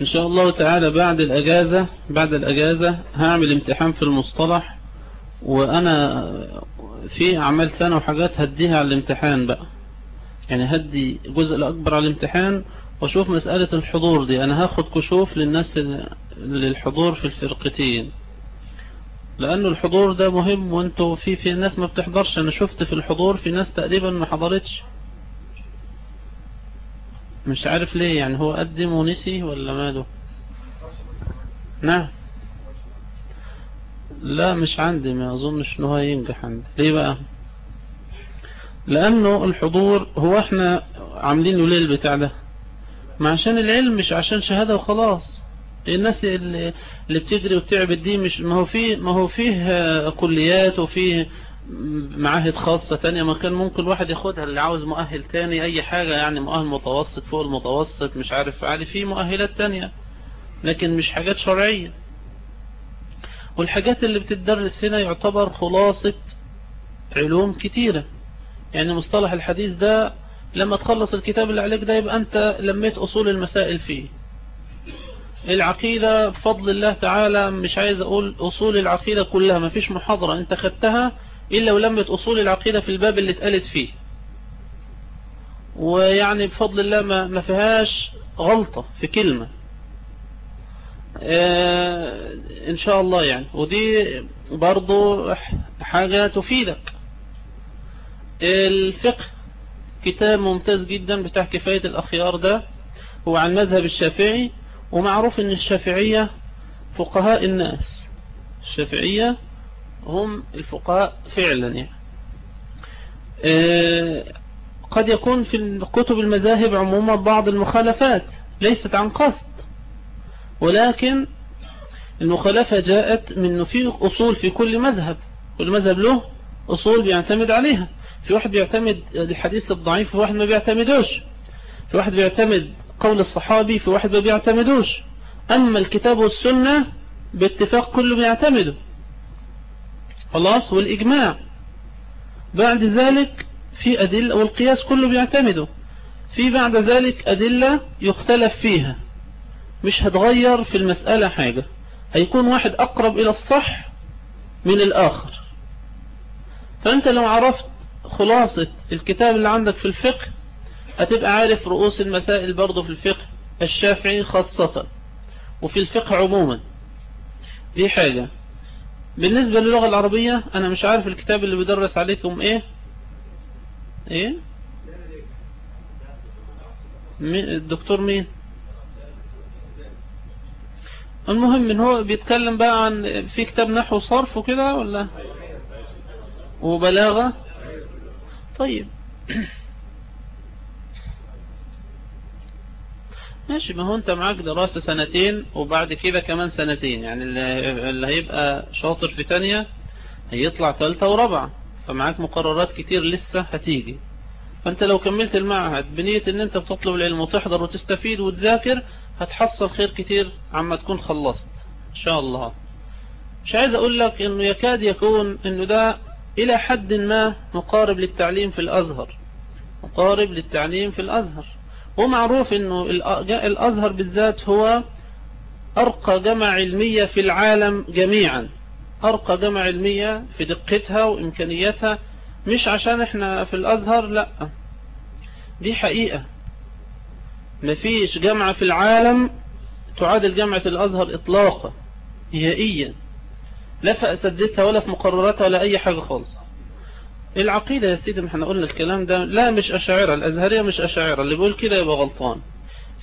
إن شاء الله تعالى بعد الأجازة بعد الأجازة هعمل امتحان في المصطلح وأنا في أعمال سنة وحاجات هديها على الامتحان بقى. يعني هدي جزء الأكبر على الامتحان وأشوف مسألة الحضور دي. أنا هاخد كشوف للناس للحضور في الفرقتين. لأنه الحضور ده مهم وانتوا في في ناس ما بتحضرش. أنا شفت في الحضور في ناس تقريبا ما حضرتش. مش عارف ليه يعني هو قدم ونسي ولا ماله؟ نعم. لا مش عندي ما أظنش انه ينجح عندي. ليه بقى؟ لأنه الحضور هو إحنا عاملين ليه البتاع ده؟ ما عشان العلم مش عشان شهادة وخلاص. الناس اللي, بتجري وتعبد دي مش ما هو فيه ما هو فيه كليات وفيه معاهد خاصة تانية. ما كان ممكن واحد ياخدها اللي عاوز مؤهل تاني أي حاجة يعني مؤهل متوسط فوق المتوسط مش عارف عالي في مؤهلات تانية لكن مش حاجات شرعية. والحاجات اللي بتدرس هنا يعتبر خلاصة علوم كتيرة. يعني مصطلح الحديث ده لما تخلص الكتاب اللي عليك ده يبقى أنت لميت أصول المسائل فيه. العقيدة بفضل الله تعالى مش عايز أقول أصول العقيدة كلها ما فيش محاضرة أنت خدتها إلا ولمت أصول العقيدة في الباب اللي اتقالت فيه. ويعني بفضل الله ما, ما فيهاش غلطة في كلمة. آه إن شاء الله يعني. ودي برضو حاجة تفيدك. الفقه كتاب ممتاز جدا بتاع كفاية الأخيار ده. هو عن مذهب الشافعي. ومعروف إن الشافعية فقهاء الناس. الشافعية هم الفقهاء فعلا يعني. آه قد يكون في كتب المذاهب عموما بعض المخالفات ليست عن قصد ولكن المخالفة جاءت من في أصول في كل مذهب كل مذهب له أصول بيعتمد عليها. في واحد بيعتمد الحديث الضعيف في واحد ما بيعتمدوش. في واحد بيعتمد قول الصحابي في واحد ما بيعتمدوش. أما الكتاب والسنة باتفاق كله بيعتمدوا خلاص والإجماع. بعد ذلك في أدلة والقياس كله بيعتمدوا في بعد ذلك أدلة يختلف فيها. مش هتغير في المسألة حاجة. هيكون واحد أقرب إلى الصح من الآخر. فأنت لو عرفت خلاصة الكتاب اللي عندك في الفقه هتبقى عارف رؤوس المسائل برضه في الفقه الشافعي خاصة وفي الفقه عموما. دي حاجة. بالنسبة للغة العربية أنا مش عارف الكتاب اللي بيدرس عليكم إيه؟ إيه؟ الدكتور مين؟ المهم إن هو بيتكلم بقى عن في كتاب نحو صرف وكده ولا؟ وبلاغة؟ طيب. ماشي ما هو انت معاك دراسة سنتين وبعد كده كمان سنتين. يعني اللي هيبقى شاطر في تانية هيطلع ثالثة ورابعة. فمعاك مقررات كتير لسه هتيجي. فانت لو كملت المعهد بنية ان انت بتطلب العلم وتحضر وتستفيد وتذاكر هتحصل خير كتير عما تكون خلصت. إن شاء الله. مش عايز أقول لك إنه يكاد يكون إنه ده إلى حد ما مقارب للتعليم في الأزهر. مقارب للتعليم في الأزهر. ومعروف إنه الأزهر بالذات هو أرقى جامعة علمية في العالم جميعا. أرقى جامعة علمية في دقتها وامكانياتها مش عشان إحنا في الأزهر لأ. دي حقيقة. مفيش جامعة في العالم تعادل جامعة الأزهر إطلاقا نهائيا. لا في أساتذتها ولا في مقرراتها ولا أي حاجة خالص. العقيدة يا سيدي ما إحنا قلنا الكلام ده لا مش أشاعرة الأزهرية مش أشاعرة اللي بيقول كده يبقى غلطان.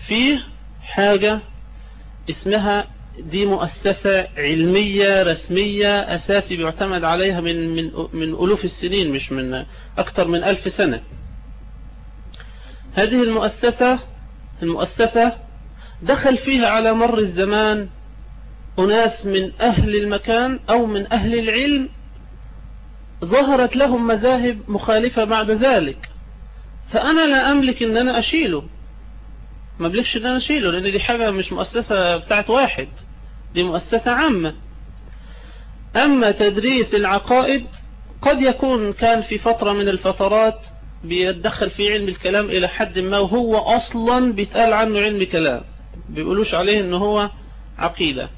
فيه حاجة اسمها دي مؤسسة علمية رسمية أساسي بيعتمد عليها من, من, من ألوف السنين مش من أكثر من ألف سنة. هذه المؤسسة المؤسسة دخل فيها على مر الزمان أناس من أهل المكان أو من أهل العلم ظهرت لهم مذاهب مخالفة بعد ذلك. فأنا لا أملك أن أنا أشيله. ما أملكش أن أنا أشيله لأن دي حاجة مش مؤسسة بتاعت واحد دي مؤسسة عامة. أما تدريس العقائد قد يكون كان في فترة من الفترات بيتدخل في علم الكلام إلى حد ما وهو أصلا بيتقال عنه علم كلام. بيقولوش عليه أنه هو عقيدة.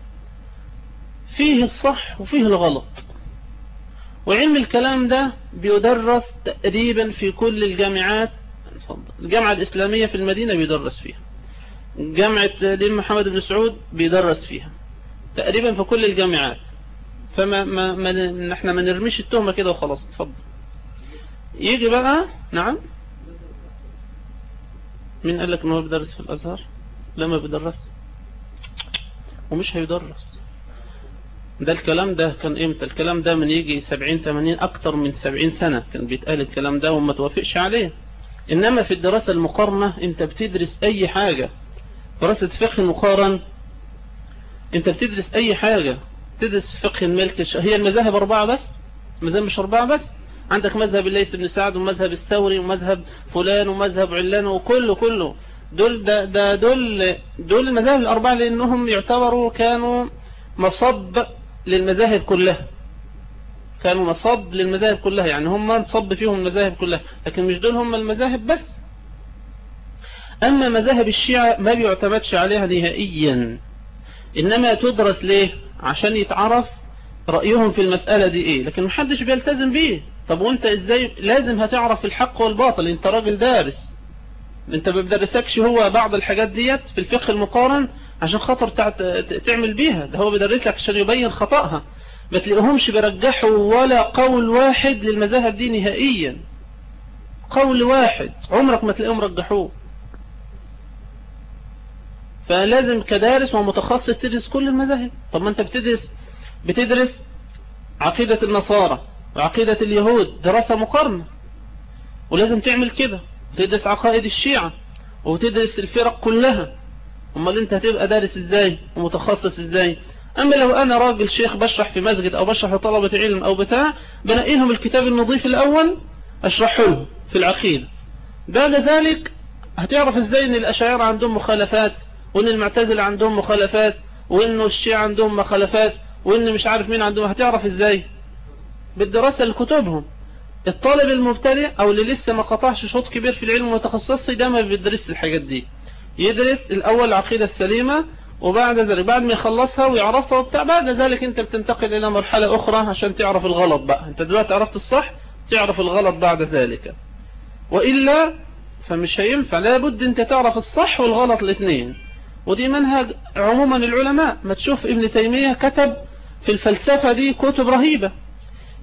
فيه الصح وفيه الغلط. وعلم الكلام ده بيدرس تقريبا في كل الجامعات. الجامعة الإسلامية في المدينة بيدرس فيها. جامعة الإمام محمد بن سعود بيدرس فيها. تقريبا في كل الجامعات. فما ما ما نحن ما نرميش التهمة كده وخلاص. اتفضل. يجي بقى نعم. مين قال لك إن هو بيدرس في الأزهر؟ لا ما بيدرس. ومش هيدرس. ده الكلام ده كان إمتى؟ الكلام ده من يجي 70 80 أكتر من 70 سنة كان بيتقال الكلام ده وما توافقش عليه. إنما في الدراسة المقارنة أنت بتدرس أي حاجة. دراسة فقه مقارن أنت بتدرس أي حاجة. تدرس فقه الملك هي المذاهب أربعة بس؟ مذاهب مش أربعة بس؟ عندك مذهب الليث بن سعد ومذهب الثوري ومذهب فلان ومذهب علان وكله كله. دول ده, ده دول دول المذاهب الأربعة لأنهم يعتبروا كانوا مصب للمذاهب كلها. كانوا مصب للمذاهب كلها يعني هم مصب فيهم المذاهب كلها لكن مش دول هم المذاهب بس. أما مذاهب الشيعة ما بيعتمدش عليها نهائيا إنما تدرس ليه؟ عشان يتعرف رأيهم في المسألة دي إيه. لكن محدش بيلتزم بيه. طب وأنت إزاي؟ لازم هتعرف الحق والباطل. أنت راجل دارس. أنت ما هو بعض الحاجات ديت في الفقه المقارن؟ عشان خاطر تعمل بيها. ده هو بيدرس لك عشان يبين خطأها. ما تلاقيهمش بيرجحوا ولا قول واحد للمذاهب دي نهائيا. قول واحد. عمرك ما تلاقيهم رجحوه. فلازم كدارس ومتخصص تدرس كل المذاهب. طب ما انت بتدرس بتدرس عقيدة النصارى وعقيدة اليهود. دراسة مقارنة. ولازم تعمل كده. تدرس عقائد الشيعة وتدرس الفرق كلها. أمال أنت هتبقى دارس إزاي؟ ومتخصص إزاي؟ أما لو أنا راجل شيخ بشرح في مسجد أو بشرح لطلبة علم أو بتاع بنقي لهم الكتاب النظيف الأول أشرحه لهم في العقيدة. بعد ذلك هتعرف إزاي إن الأشاعرة عندهم مخالفات وإن المعتزلة عندهم مخالفات وانه الشيعة عندهم مخالفات وإن مش عارف مين عندهم هتعرف إزاي؟ بالدراسة لكتبهم. الطالب المبتدئ أو اللي لسه ما قطعش شوط كبير في العلم المتخصصي ده ما بيدرس الحاجات دي. يدرس الأول العقيدة السليمة وبعد ذلك بعد ما يخلصها ويعرفها وبتاع بعد ذلك أنت بتنتقل إلى مرحلة أخرى عشان تعرف الغلط بقى. أنت دلوقتي عرفت الصح تعرف الغلط بعد ذلك. وإلا فمش هينفع. لابد أنت تعرف الصح والغلط الاثنين ودي منهج عموما العلماء. ما تشوف ابن تيمية كتب في الفلسفة دي كتب رهيبة.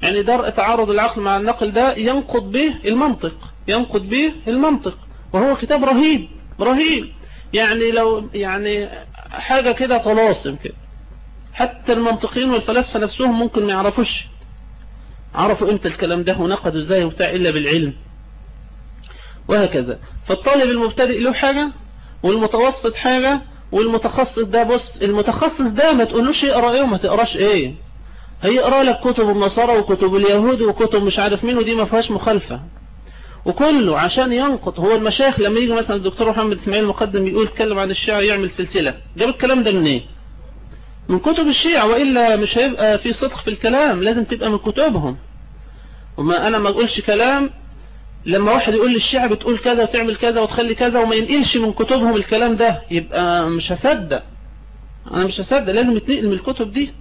يعني درء تعارض العقل مع النقل ده ينقض به المنطق ينقض به المنطق. وهو كتاب رهيب رهيب. يعني لو يعني حاجة كده طلاسم كده حتى المنطقيين والفلاسفة نفسهم ممكن ما يعرفوش. عرفوا إمتى الكلام ده ونقدوا إزاي وبتاع إلا بالعلم. وهكذا. فالطالب المبتدئ له حاجة والمتوسط حاجة والمتخصص ده بص المتخصص ده ما تقولوش اقرا إيه وما تقراش إيه. هيقرأ لك كتب النصارى وكتب اليهود وكتب مش عارف مين ودي ما فيهاش مخالفة. وكله عشان ينقط. هو المشايخ لما يجي مثلا الدكتور محمد إسماعيل المقدم يقول اتكلم عن الشيعة يعمل سلسلة. جاب الكلام ده منين؟ إيه؟ من كتب الشيعة وإلا مش هيبقى في صدق في الكلام لازم تبقى من كتبهم. وما أنا ما أقولش كلام لما واحد يقول للشيعة بتقول كذا وتعمل كذا وتخلي كذا وما ينقلش من كتبهم الكلام ده يبقى مش هصدق. أنا مش هصدق لازم يتنقل من الكتب دي.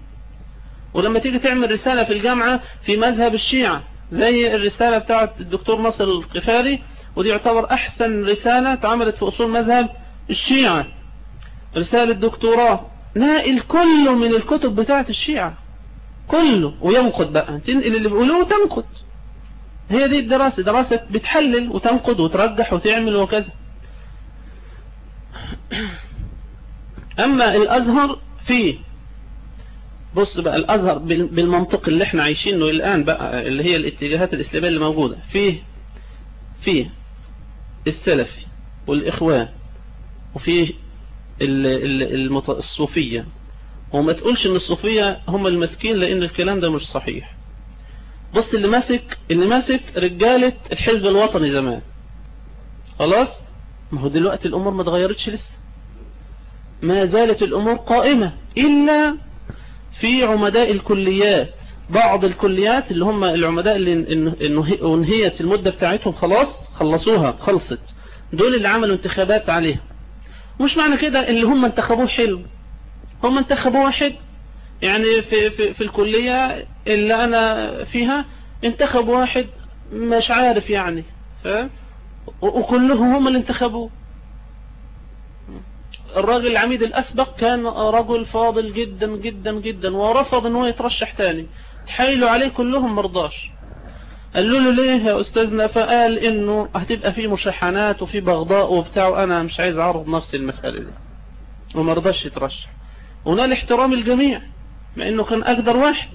ولما تيجي تعمل رسالة في الجامعة في مذهب الشيعة زي الرسالة بتاعت الدكتور ناصر القفاري ودي يعتبر أحسن رسالة اتعملت في أصول مذهب الشيعة. رسالة دكتوراه نائل كله من الكتب بتاعة الشيعة. كله وينقد بقى. تنقل اللي بيقولوه وتنقد. هي دي الدراسة. دراسة بتحلل وتنقد وترجح وتعمل وكذا. أما الأزهر فيه بص بقى الأزهر بالمنطق اللي إحنا عايشينه الآن بقى اللي هي الاتجاهات الإسلامية اللي موجودة فيه فيه السلفي والإخوان وفيه الصوفية. وما تقولش إن الصوفية هم المسكين لأن الكلام ده مش صحيح. بص اللي ماسك اللي ماسك رجالة الحزب الوطني زمان. خلاص؟ ما هو دلوقتي الأمور ما اتغيرتش لسه. ما زالت الأمور قائمة إلا في عمداء الكليات بعض الكليات اللي هم العمداء اللي أنهيت المدة بتاعتهم خلاص خلصوها خلصت. دول اللي عملوا انتخابات عليها مش معنى كده اللي هم انتخبوه حلو. هم انتخبوا واحد يعني في, في, في الكلية اللي أنا فيها انتخبوا واحد مش عارف يعني فاهم وكلهم هم اللي انتخبوه. الراجل العميد الأسبق كان رجل فاضل جدا جدا جدا ورفض انه يترشح تاني. تحايلوا عليه كلهم مرضاش. قالوا له ليه يا أستاذنا؟ فقال إنه هتبقى فيه مشاحنات وفي بغضاء وبتاع وأنا مش عايز أعرض نفسي المسألة دي. ومرضاش يترشح. ونال احترام الجميع مع إنه كان أقدر واحد.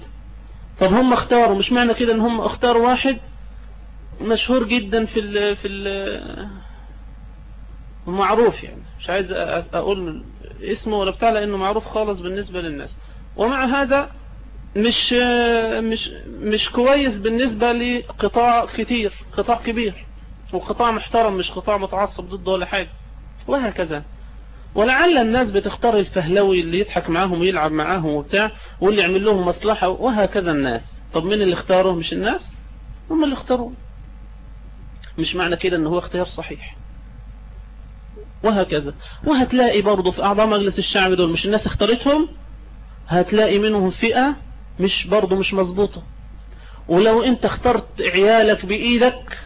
طب هم اختاروا مش معنى كده إن هم اختاروا واحد؟ مشهور جدا في ال في ال معروف يعني. مش عايز أقول اسمه ولا بتاع لأنه معروف خالص بالنسبة للناس. ومع هذا مش مش مش كويس بالنسبة لقطاع كتير قطاع كبير. وقطاع محترم مش قطاع متعصب ضده ولا حاجة. وهكذا. ولعل الناس بتختار الفهلوي اللي يضحك معاهم ويلعب معاهم وبتاع واللي يعمل لهم مصلحة وهكذا الناس. طب مين اللي اختاره؟ مش الناس؟ هم اللي اختاروه. مش معنى كده ان هو اختيار صحيح. وهكذا. وهتلاقي برضه في أعضاء مجلس الشعب دول مش الناس اختارتهم؟ هتلاقي منهم فئة مش برضه مش مظبوطة. ولو أنت اخترت عيالك بإيدك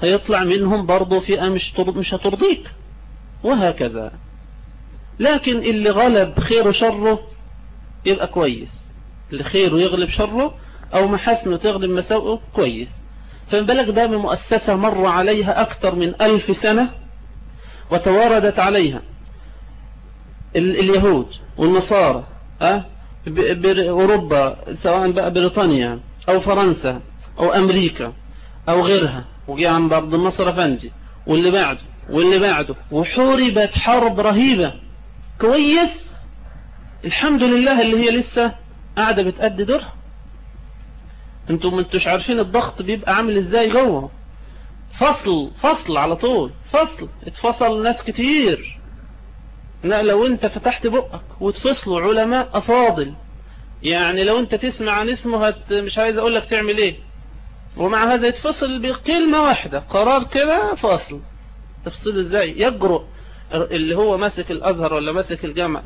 هيطلع منهم برضه فئة مش مش هترضيك. وهكذا. لكن اللي غلب خيره شره يبقى كويس. اللي خيره يغلب شره أو محاسنه تغلب مساوئه كويس. فبالك ده بمؤسسة مر عليها أكتر من ألف سنة؟ وتواردت عليها. اليهود والنصارى أه؟ أوروبا سواء بقى بريطانيا أو فرنسا أو أمريكا أو غيرها. وجي عن بعض النصر فنجي واللي بعده واللي بعده. وحوربت حرب رهيبة. كويس. الحمد لله اللي هي لسه قاعدة بتأدي دورها. أنتم ما انتوش عارفين الضغط بيبقى عامل إزاي جوه. فصل فصل على طول فصل. اتفصل ناس كتير. لا لو انت فتحت بقك وتفصلوا علماء أفاضل. يعني لو انت تسمع عن اسمه هت مش عايز أقول لك تعمل إيه. ومع هذا يتفصل بكلمة واحدة. قرار كده فاصل تفصل إزاي؟ يجرؤ. اللي هو ماسك الأزهر ولا ماسك الجامعة.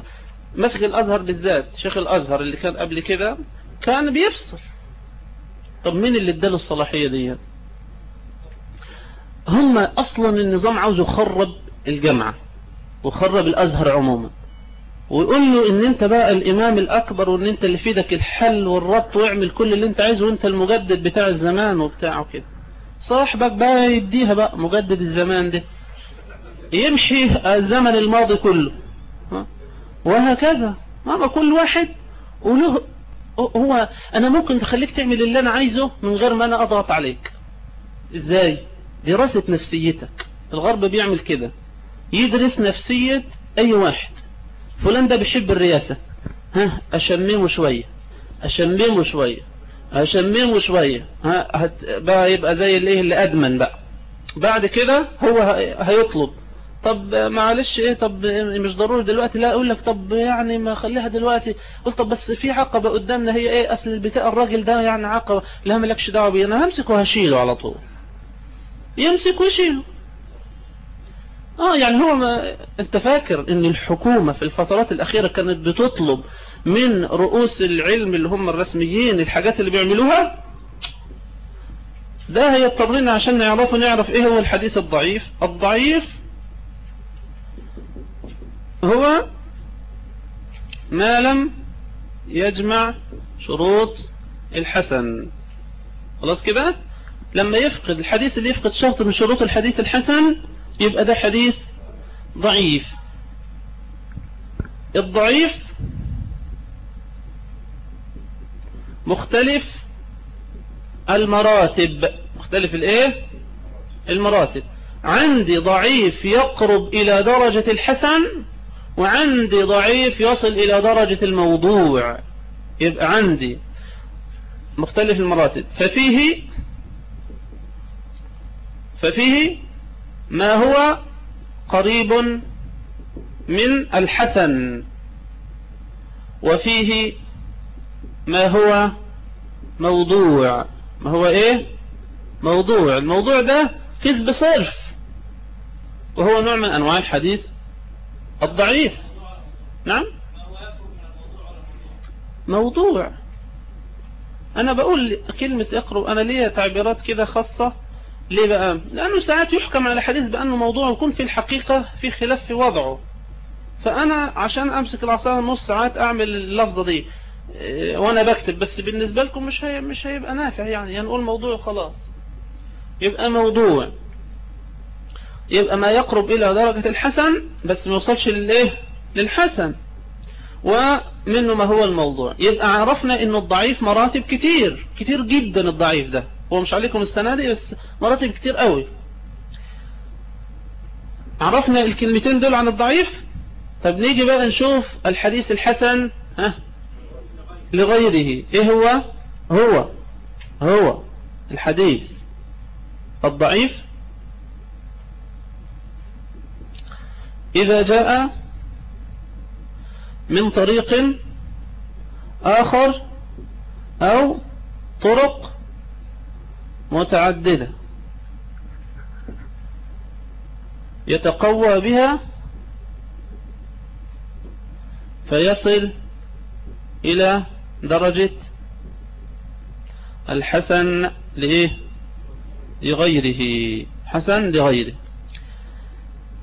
ماسك الأزهر بالذات. شيخ الأزهر اللي كان قبل كده كان بيفصل. طب مين اللي اداله الصلاحية دي هم أصلا النظام عاوز يخرب الجامعة وخرب الأزهر عموما. ويقول له إن أنت بقى الإمام الأكبر وإن أنت اللي في إيدك الحل والربط واعمل كل اللي أنت عايزه وأنت المجدد بتاع الزمان وبتاعه كده صاحبك بقى يديها بقى مجدد الزمان ده. يمشي الزمن الماضي كله. وهكذا. ما كل واحد وله هو أنا ممكن تخليك تعمل اللي أنا عايزه من غير ما أنا أضغط عليك. إزاي؟ دراسة نفسيتك. الغرب بيعمل كده. يدرس نفسية أي واحد. فلان ده بيحب الرئاسة. ها أشممه شوية. أشممه شوية. أشممه شوية. ها هت بقى يبقى زي الايه اللي أدمن بقى. بعد كده هو هيطلب. طب معلش إيه طب مش ضروري دلوقتي؟ لا أقول لك طب يعني ما خليها دلوقتي. قلت طب بس في عقبة قدامنا هي إيه؟ أصل البتاع الراجل ده يعني عقبة. لا مالكش دعوة بيه. أنا همسك وهشيله على طول. يمسك ويشيله. آه يعني هو ما أنت فاكر إن الحكومة في الفترات الأخيرة كانت بتطلب من رؤوس العلم اللي هم الرسميين الحاجات اللي بيعملوها؟ ده هيضطرنا عشان نعرفه نعرف إيه هو الحديث الضعيف. الضعيف هو ما لم يجمع شروط الحسن. خلاص كده؟ لما يفقد الحديث اللي يفقد شرط من شروط الحديث الحسن يبقى ده حديث ضعيف. الضعيف مختلف المراتب. مختلف الإيه؟ المراتب. عندي ضعيف يقرب إلى درجة الحسن وعندي ضعيف يصل إلى درجة الموضوع. يبقى عندي مختلف المراتب. ففيه ففيه ما هو قريب من الحسن وفيه ما هو موضوع. ما هو إيه؟ موضوع. الموضوع ده كذب صرف وهو نوع من أنواع الحديث الضعيف. نعم؟ موضوع. أنا بقول كلمة اقرب أنا ليا تعبيرات كده خاصة ليه بقى؟ لأنه ساعات يحكم على حديث بأنه موضوع ويكون في الحقيقة في خلاف في وضعه. فأنا عشان أمسك العصاية نص ساعات أعمل اللفظة دي إيه، وأنا بكتب بس بالنسبة لكم مش هي مش هيبقى نافع يعني هنقول يعني موضوع خلاص. يبقى موضوع. يبقى ما يقرب إلى درجة الحسن بس ما يوصلش للإيه؟ للحسن. ومنه ما هو الموضوع. يبقى عرفنا إنه الضعيف مراتب كتير كتير جدا الضعيف ده. هو مش عليكم السنة دي بس مراتب كتير قوي. عرفنا الكلمتين دول عن الضعيف؟ طب نيجي بقى نشوف الحديث الحسن ها لغيره. إيه هو؟ هو هو الحديث. الضعيف؟ إذا جاء من طريق آخر أو طرق متعددة. يتقوى بها فيصل إلى درجة الحسن لغيره. حسن لغيره.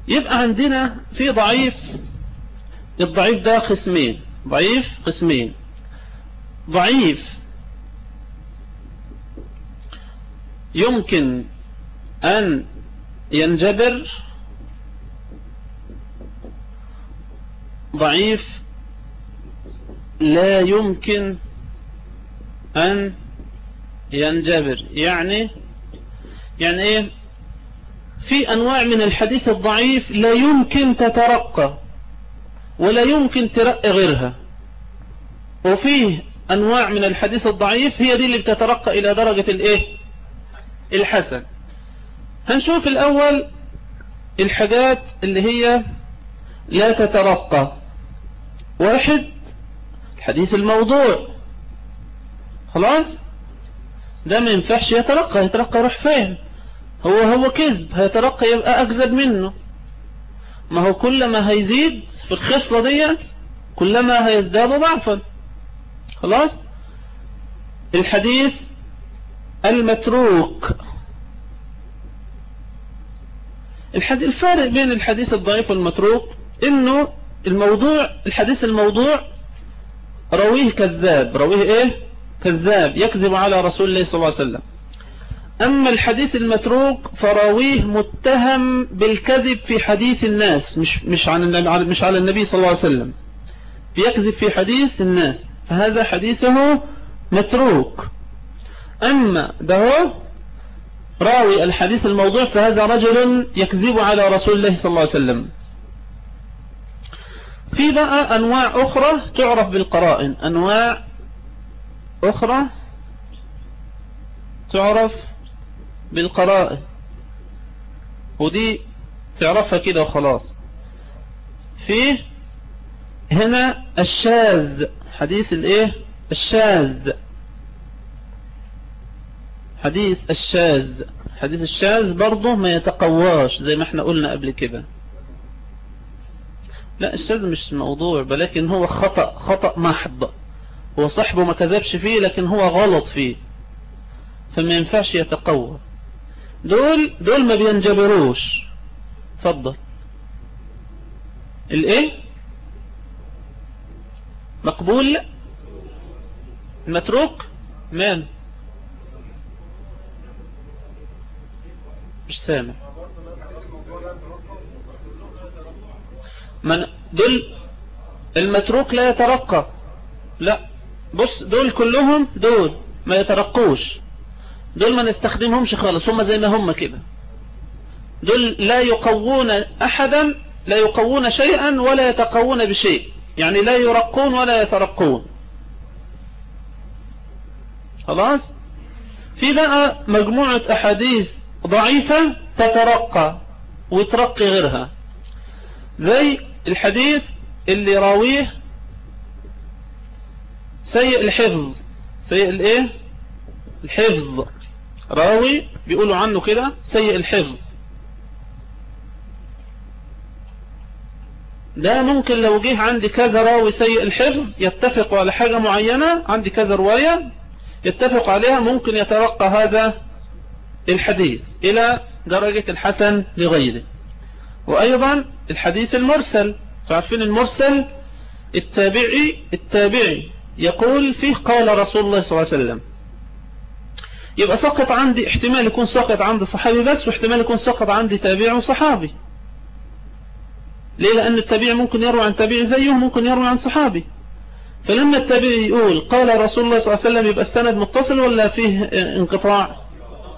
يبقى عندنا في ضعيف الضعيف ده قسمين. ضعيف قسمين. ضعيف يمكن أن ينجبر ضعيف لا يمكن أن ينجبر. يعني يعني إيه؟ في أنواع من الحديث الضعيف لا يمكن تترقى ولا يمكن ترقى غيرها. وفيه أنواع من الحديث الضعيف هي دي اللي بتترقى إلى درجة الإيه؟ الحسن. هنشوف الأول الحاجات اللي هي لا تترقى. واحد الحديث الموضوع. خلاص؟ ده ما ينفعش يترقى يترقى يروح فين هو هو كذب هيترقى يبقى أكذب منه. ما هو كل ما هيزيد في الخصلة ديت كلما هيزداد ضعفا. خلاص؟ الحديث المتروك. الفارق بين الحديث الضعيف والمتروك إنه الموضوع الحديث الموضوع رويه كذاب. رويه إيه؟ كذاب. يكذب على رسول الله صلى الله عليه وسلم. أما الحديث المتروك فراويه متهم بالكذب في حديث الناس مش مش عن مش على النبي صلى الله عليه وسلم. بيكذب في حديث الناس. فهذا حديثه متروك. أما ده راوي الحديث الموضوع فهذا رجل يكذب على رسول الله صلى الله عليه وسلم. في بقى أنواع أخرى تعرف بالقرائن. أنواع أخرى تعرف بالقرائن. ودي تعرفها كده وخلاص. في هنا الشاذ. حديث الإيه؟ الشاذ. حديث الشاذ. حديث الشاذ برضه ما يتقواش زي ما إحنا قلنا قبل كده. لا الشاذ مش موضوع ولكن هو خطأ خطأ محض. هو صاحبه ما كذبش فيه لكن هو غلط فيه. فما ينفعش يتقوى. دول دول ما بينجبروش. فضل الإيه؟ مقبول؟ متروك؟ مان مش سامع. من دول المتروك لا يترقى. لا بص دول كلهم دول ما يترقوش. دول ما نستخدمهمش خالص هم زي ما هم كده. دول لا يقوون أحدا لا يقوون شيئا ولا يتقوون بشيء. يعني لا يرقون ولا يترقون. خلاص؟ في بقى مجموعة أحاديث ضعيفة تترقى وترقي غيرها. زي الحديث اللي راويه سيء الحفظ. سيء الايه؟ الحفظ. راوي بيقولوا عنه كده سيء الحفظ. ده ممكن لو جه عندي كذا راوي سيء الحفظ يتفقوا على حاجة معينة عندي كذا رواية يتفق عليها ممكن يترقى هذا الحديث إلى درجة الحسن لغيره. وأيضا الحديث المرسل تعرفين المرسل؟ التابعي التابعي يقول فيه قال رسول الله صلى الله عليه وسلم. يبقى سقط عندي احتمال يكون سقط عند صحابي بس واحتمال يكون سقط عندي تابع وصحابي ليه؟ لأن التابع ممكن يروي عن تابع زيه ممكن يروي عن صحابي. فلما التابع يقول قال رسول الله صلى الله عليه وسلم يبقى السند متصل ولا فيه انقطاع؟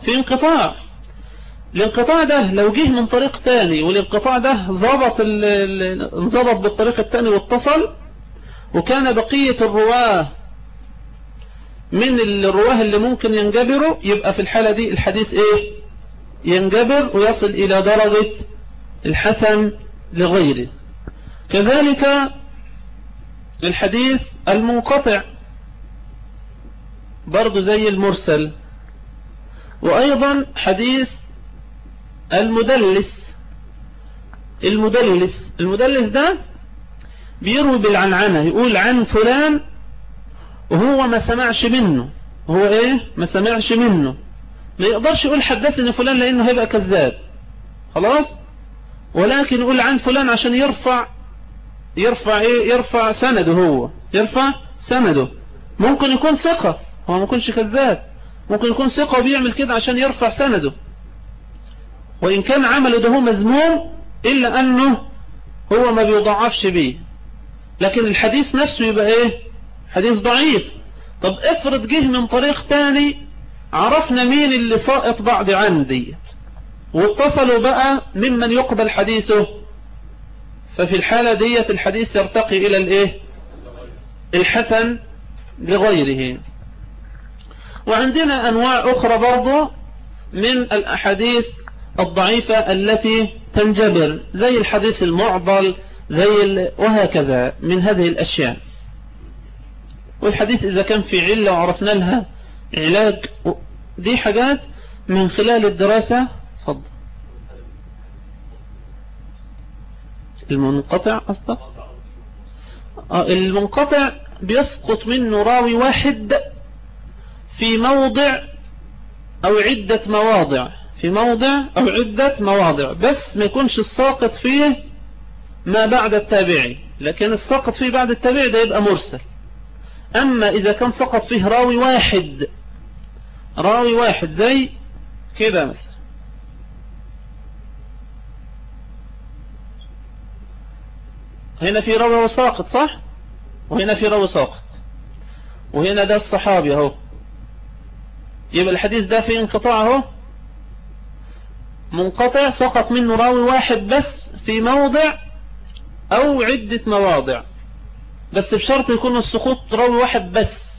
فيه انقطاع. الانقطاع ده لو جه من طريق تاني والانقطاع ده ضبط انضبط بالطريق التاني واتصل وكان بقية الرواة من الرواة اللي ممكن ينجبروا يبقى في الحالة دي الحديث إيه؟ ينجبر ويصل إلى درجة الحسن لغيره. كذلك الحديث المنقطع برضو زي المرسل. وأيضا حديث المدلس. المدلس. المدلس ده بيروي بالعنعنة يقول عن فلان وهو ما سمعش منه. هو إيه؟ ما سمعش منه. ما يقدرش يقول حدثني فلان لأنه هيبقى كذاب. خلاص؟ ولكن يقول عن فلان عشان يرفع يرفع إيه؟ يرفع سنده هو. يرفع سنده. ممكن يكون ثقة هو ما يكونش كذاب. ممكن يكون ثقة وبيعمل كده عشان يرفع سنده. وإن كان عمله ده هو مذموم إلا أنه هو ما بيضعفش بيه. لكن الحديث نفسه يبقى إيه؟ حديث ضعيف. طب افرض جه من طريق تاني عرفنا مين اللي ساقط بعض عندي. واتصلوا بقى ممن يقبل حديثه. ففي الحالة ديت الحديث يرتقي إلى الإيه؟ الحسن لغيره. وعندنا أنواع أخرى برضو من الأحاديث الضعيفة التي تنجبر زي الحديث المعضل زي وهكذا من هذه الأشياء. والحديث إذا كان في علة وعرفنا لها علاج دي حاجات من خلال الدراسة فضل المنقطع أصلا المنقطع بيسقط منه راوي واحد. في موضع أو عدة مواضع. في موضع أو عدة مواضع. بس ما يكونش الساقط فيه ما بعد التابعي. لكن الساقط فيه بعد التابعي ده يبقى مرسل. أما إذا كان سقط فيه راوي واحد. راوي واحد زي كده مثلا. هنا في راوي ساقط صح؟ وهنا في راوي ساقط. وهنا ده الصحابي أهو. يبقى الحديث ده في انقطاع اهو. منقطع سقط منه راوي واحد بس في موضع أو عدة مواضع. بس بشرط يكون السقوط راوي واحد بس.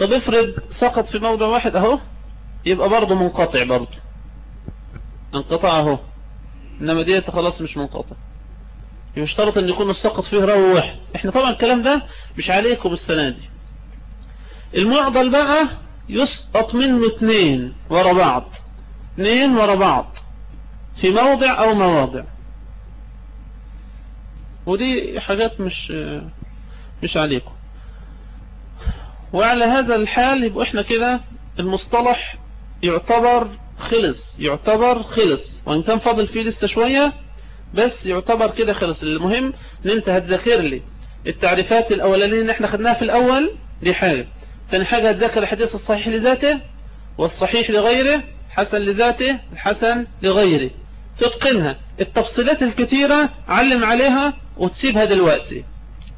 طب افرض سقط في موضع واحد اهو يبقى برضه منقطع برضه. انقطع اهو. انما ديت خلاص مش منقطع. يشترط ان يكون السقط فيه راوي واحد. إحنا طبعا الكلام ده مش عليكم السنة دي. المعضل بقى يسقط منه اثنين ورا بعض. اثنين ورا بعض. في موضع أو مواضع. ودي حاجات مش مش عليكم. وعلى هذا الحال يبقى إحنا كده المصطلح يعتبر خلص يعتبر خلص. وإن كان فاضل فيه لسه شوية بس يعتبر كده خلص. المهم ان انت هتذاكر لي التعريفات الأولانية اللي إحنا خدناها في الأول دي حاجة. حاجة هتذاكر الحديث الصحيح لذاته والصحيح لغيره حسن لذاته الحسن لغيره. تتقنها. التفصيلات الكتيرة علم عليها وتسيبها دلوقتي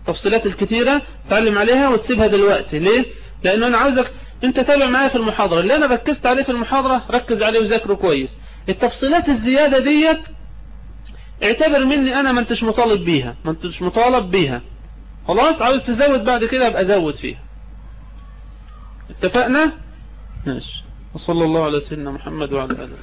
التفصيلات الكتيرة تعلم عليها وتسيبها دلوقتي ليه؟ لأنه أنا عاوزك أنت تابع معايا في المحاضرة. اللي أنا ركزت عليه في المحاضرة ركز عليه وذاكره كويس. التفصيلات الزيادة ديت اعتبر مني أنا ما انتش مطالب بيها. ما انتش مطالب بيها. خلاص؟ عاوز تزود بعد كده أبقى زود فيها. اتفقنا؟ ماشي. وصلى الله على سيدنا محمد وعلى آله.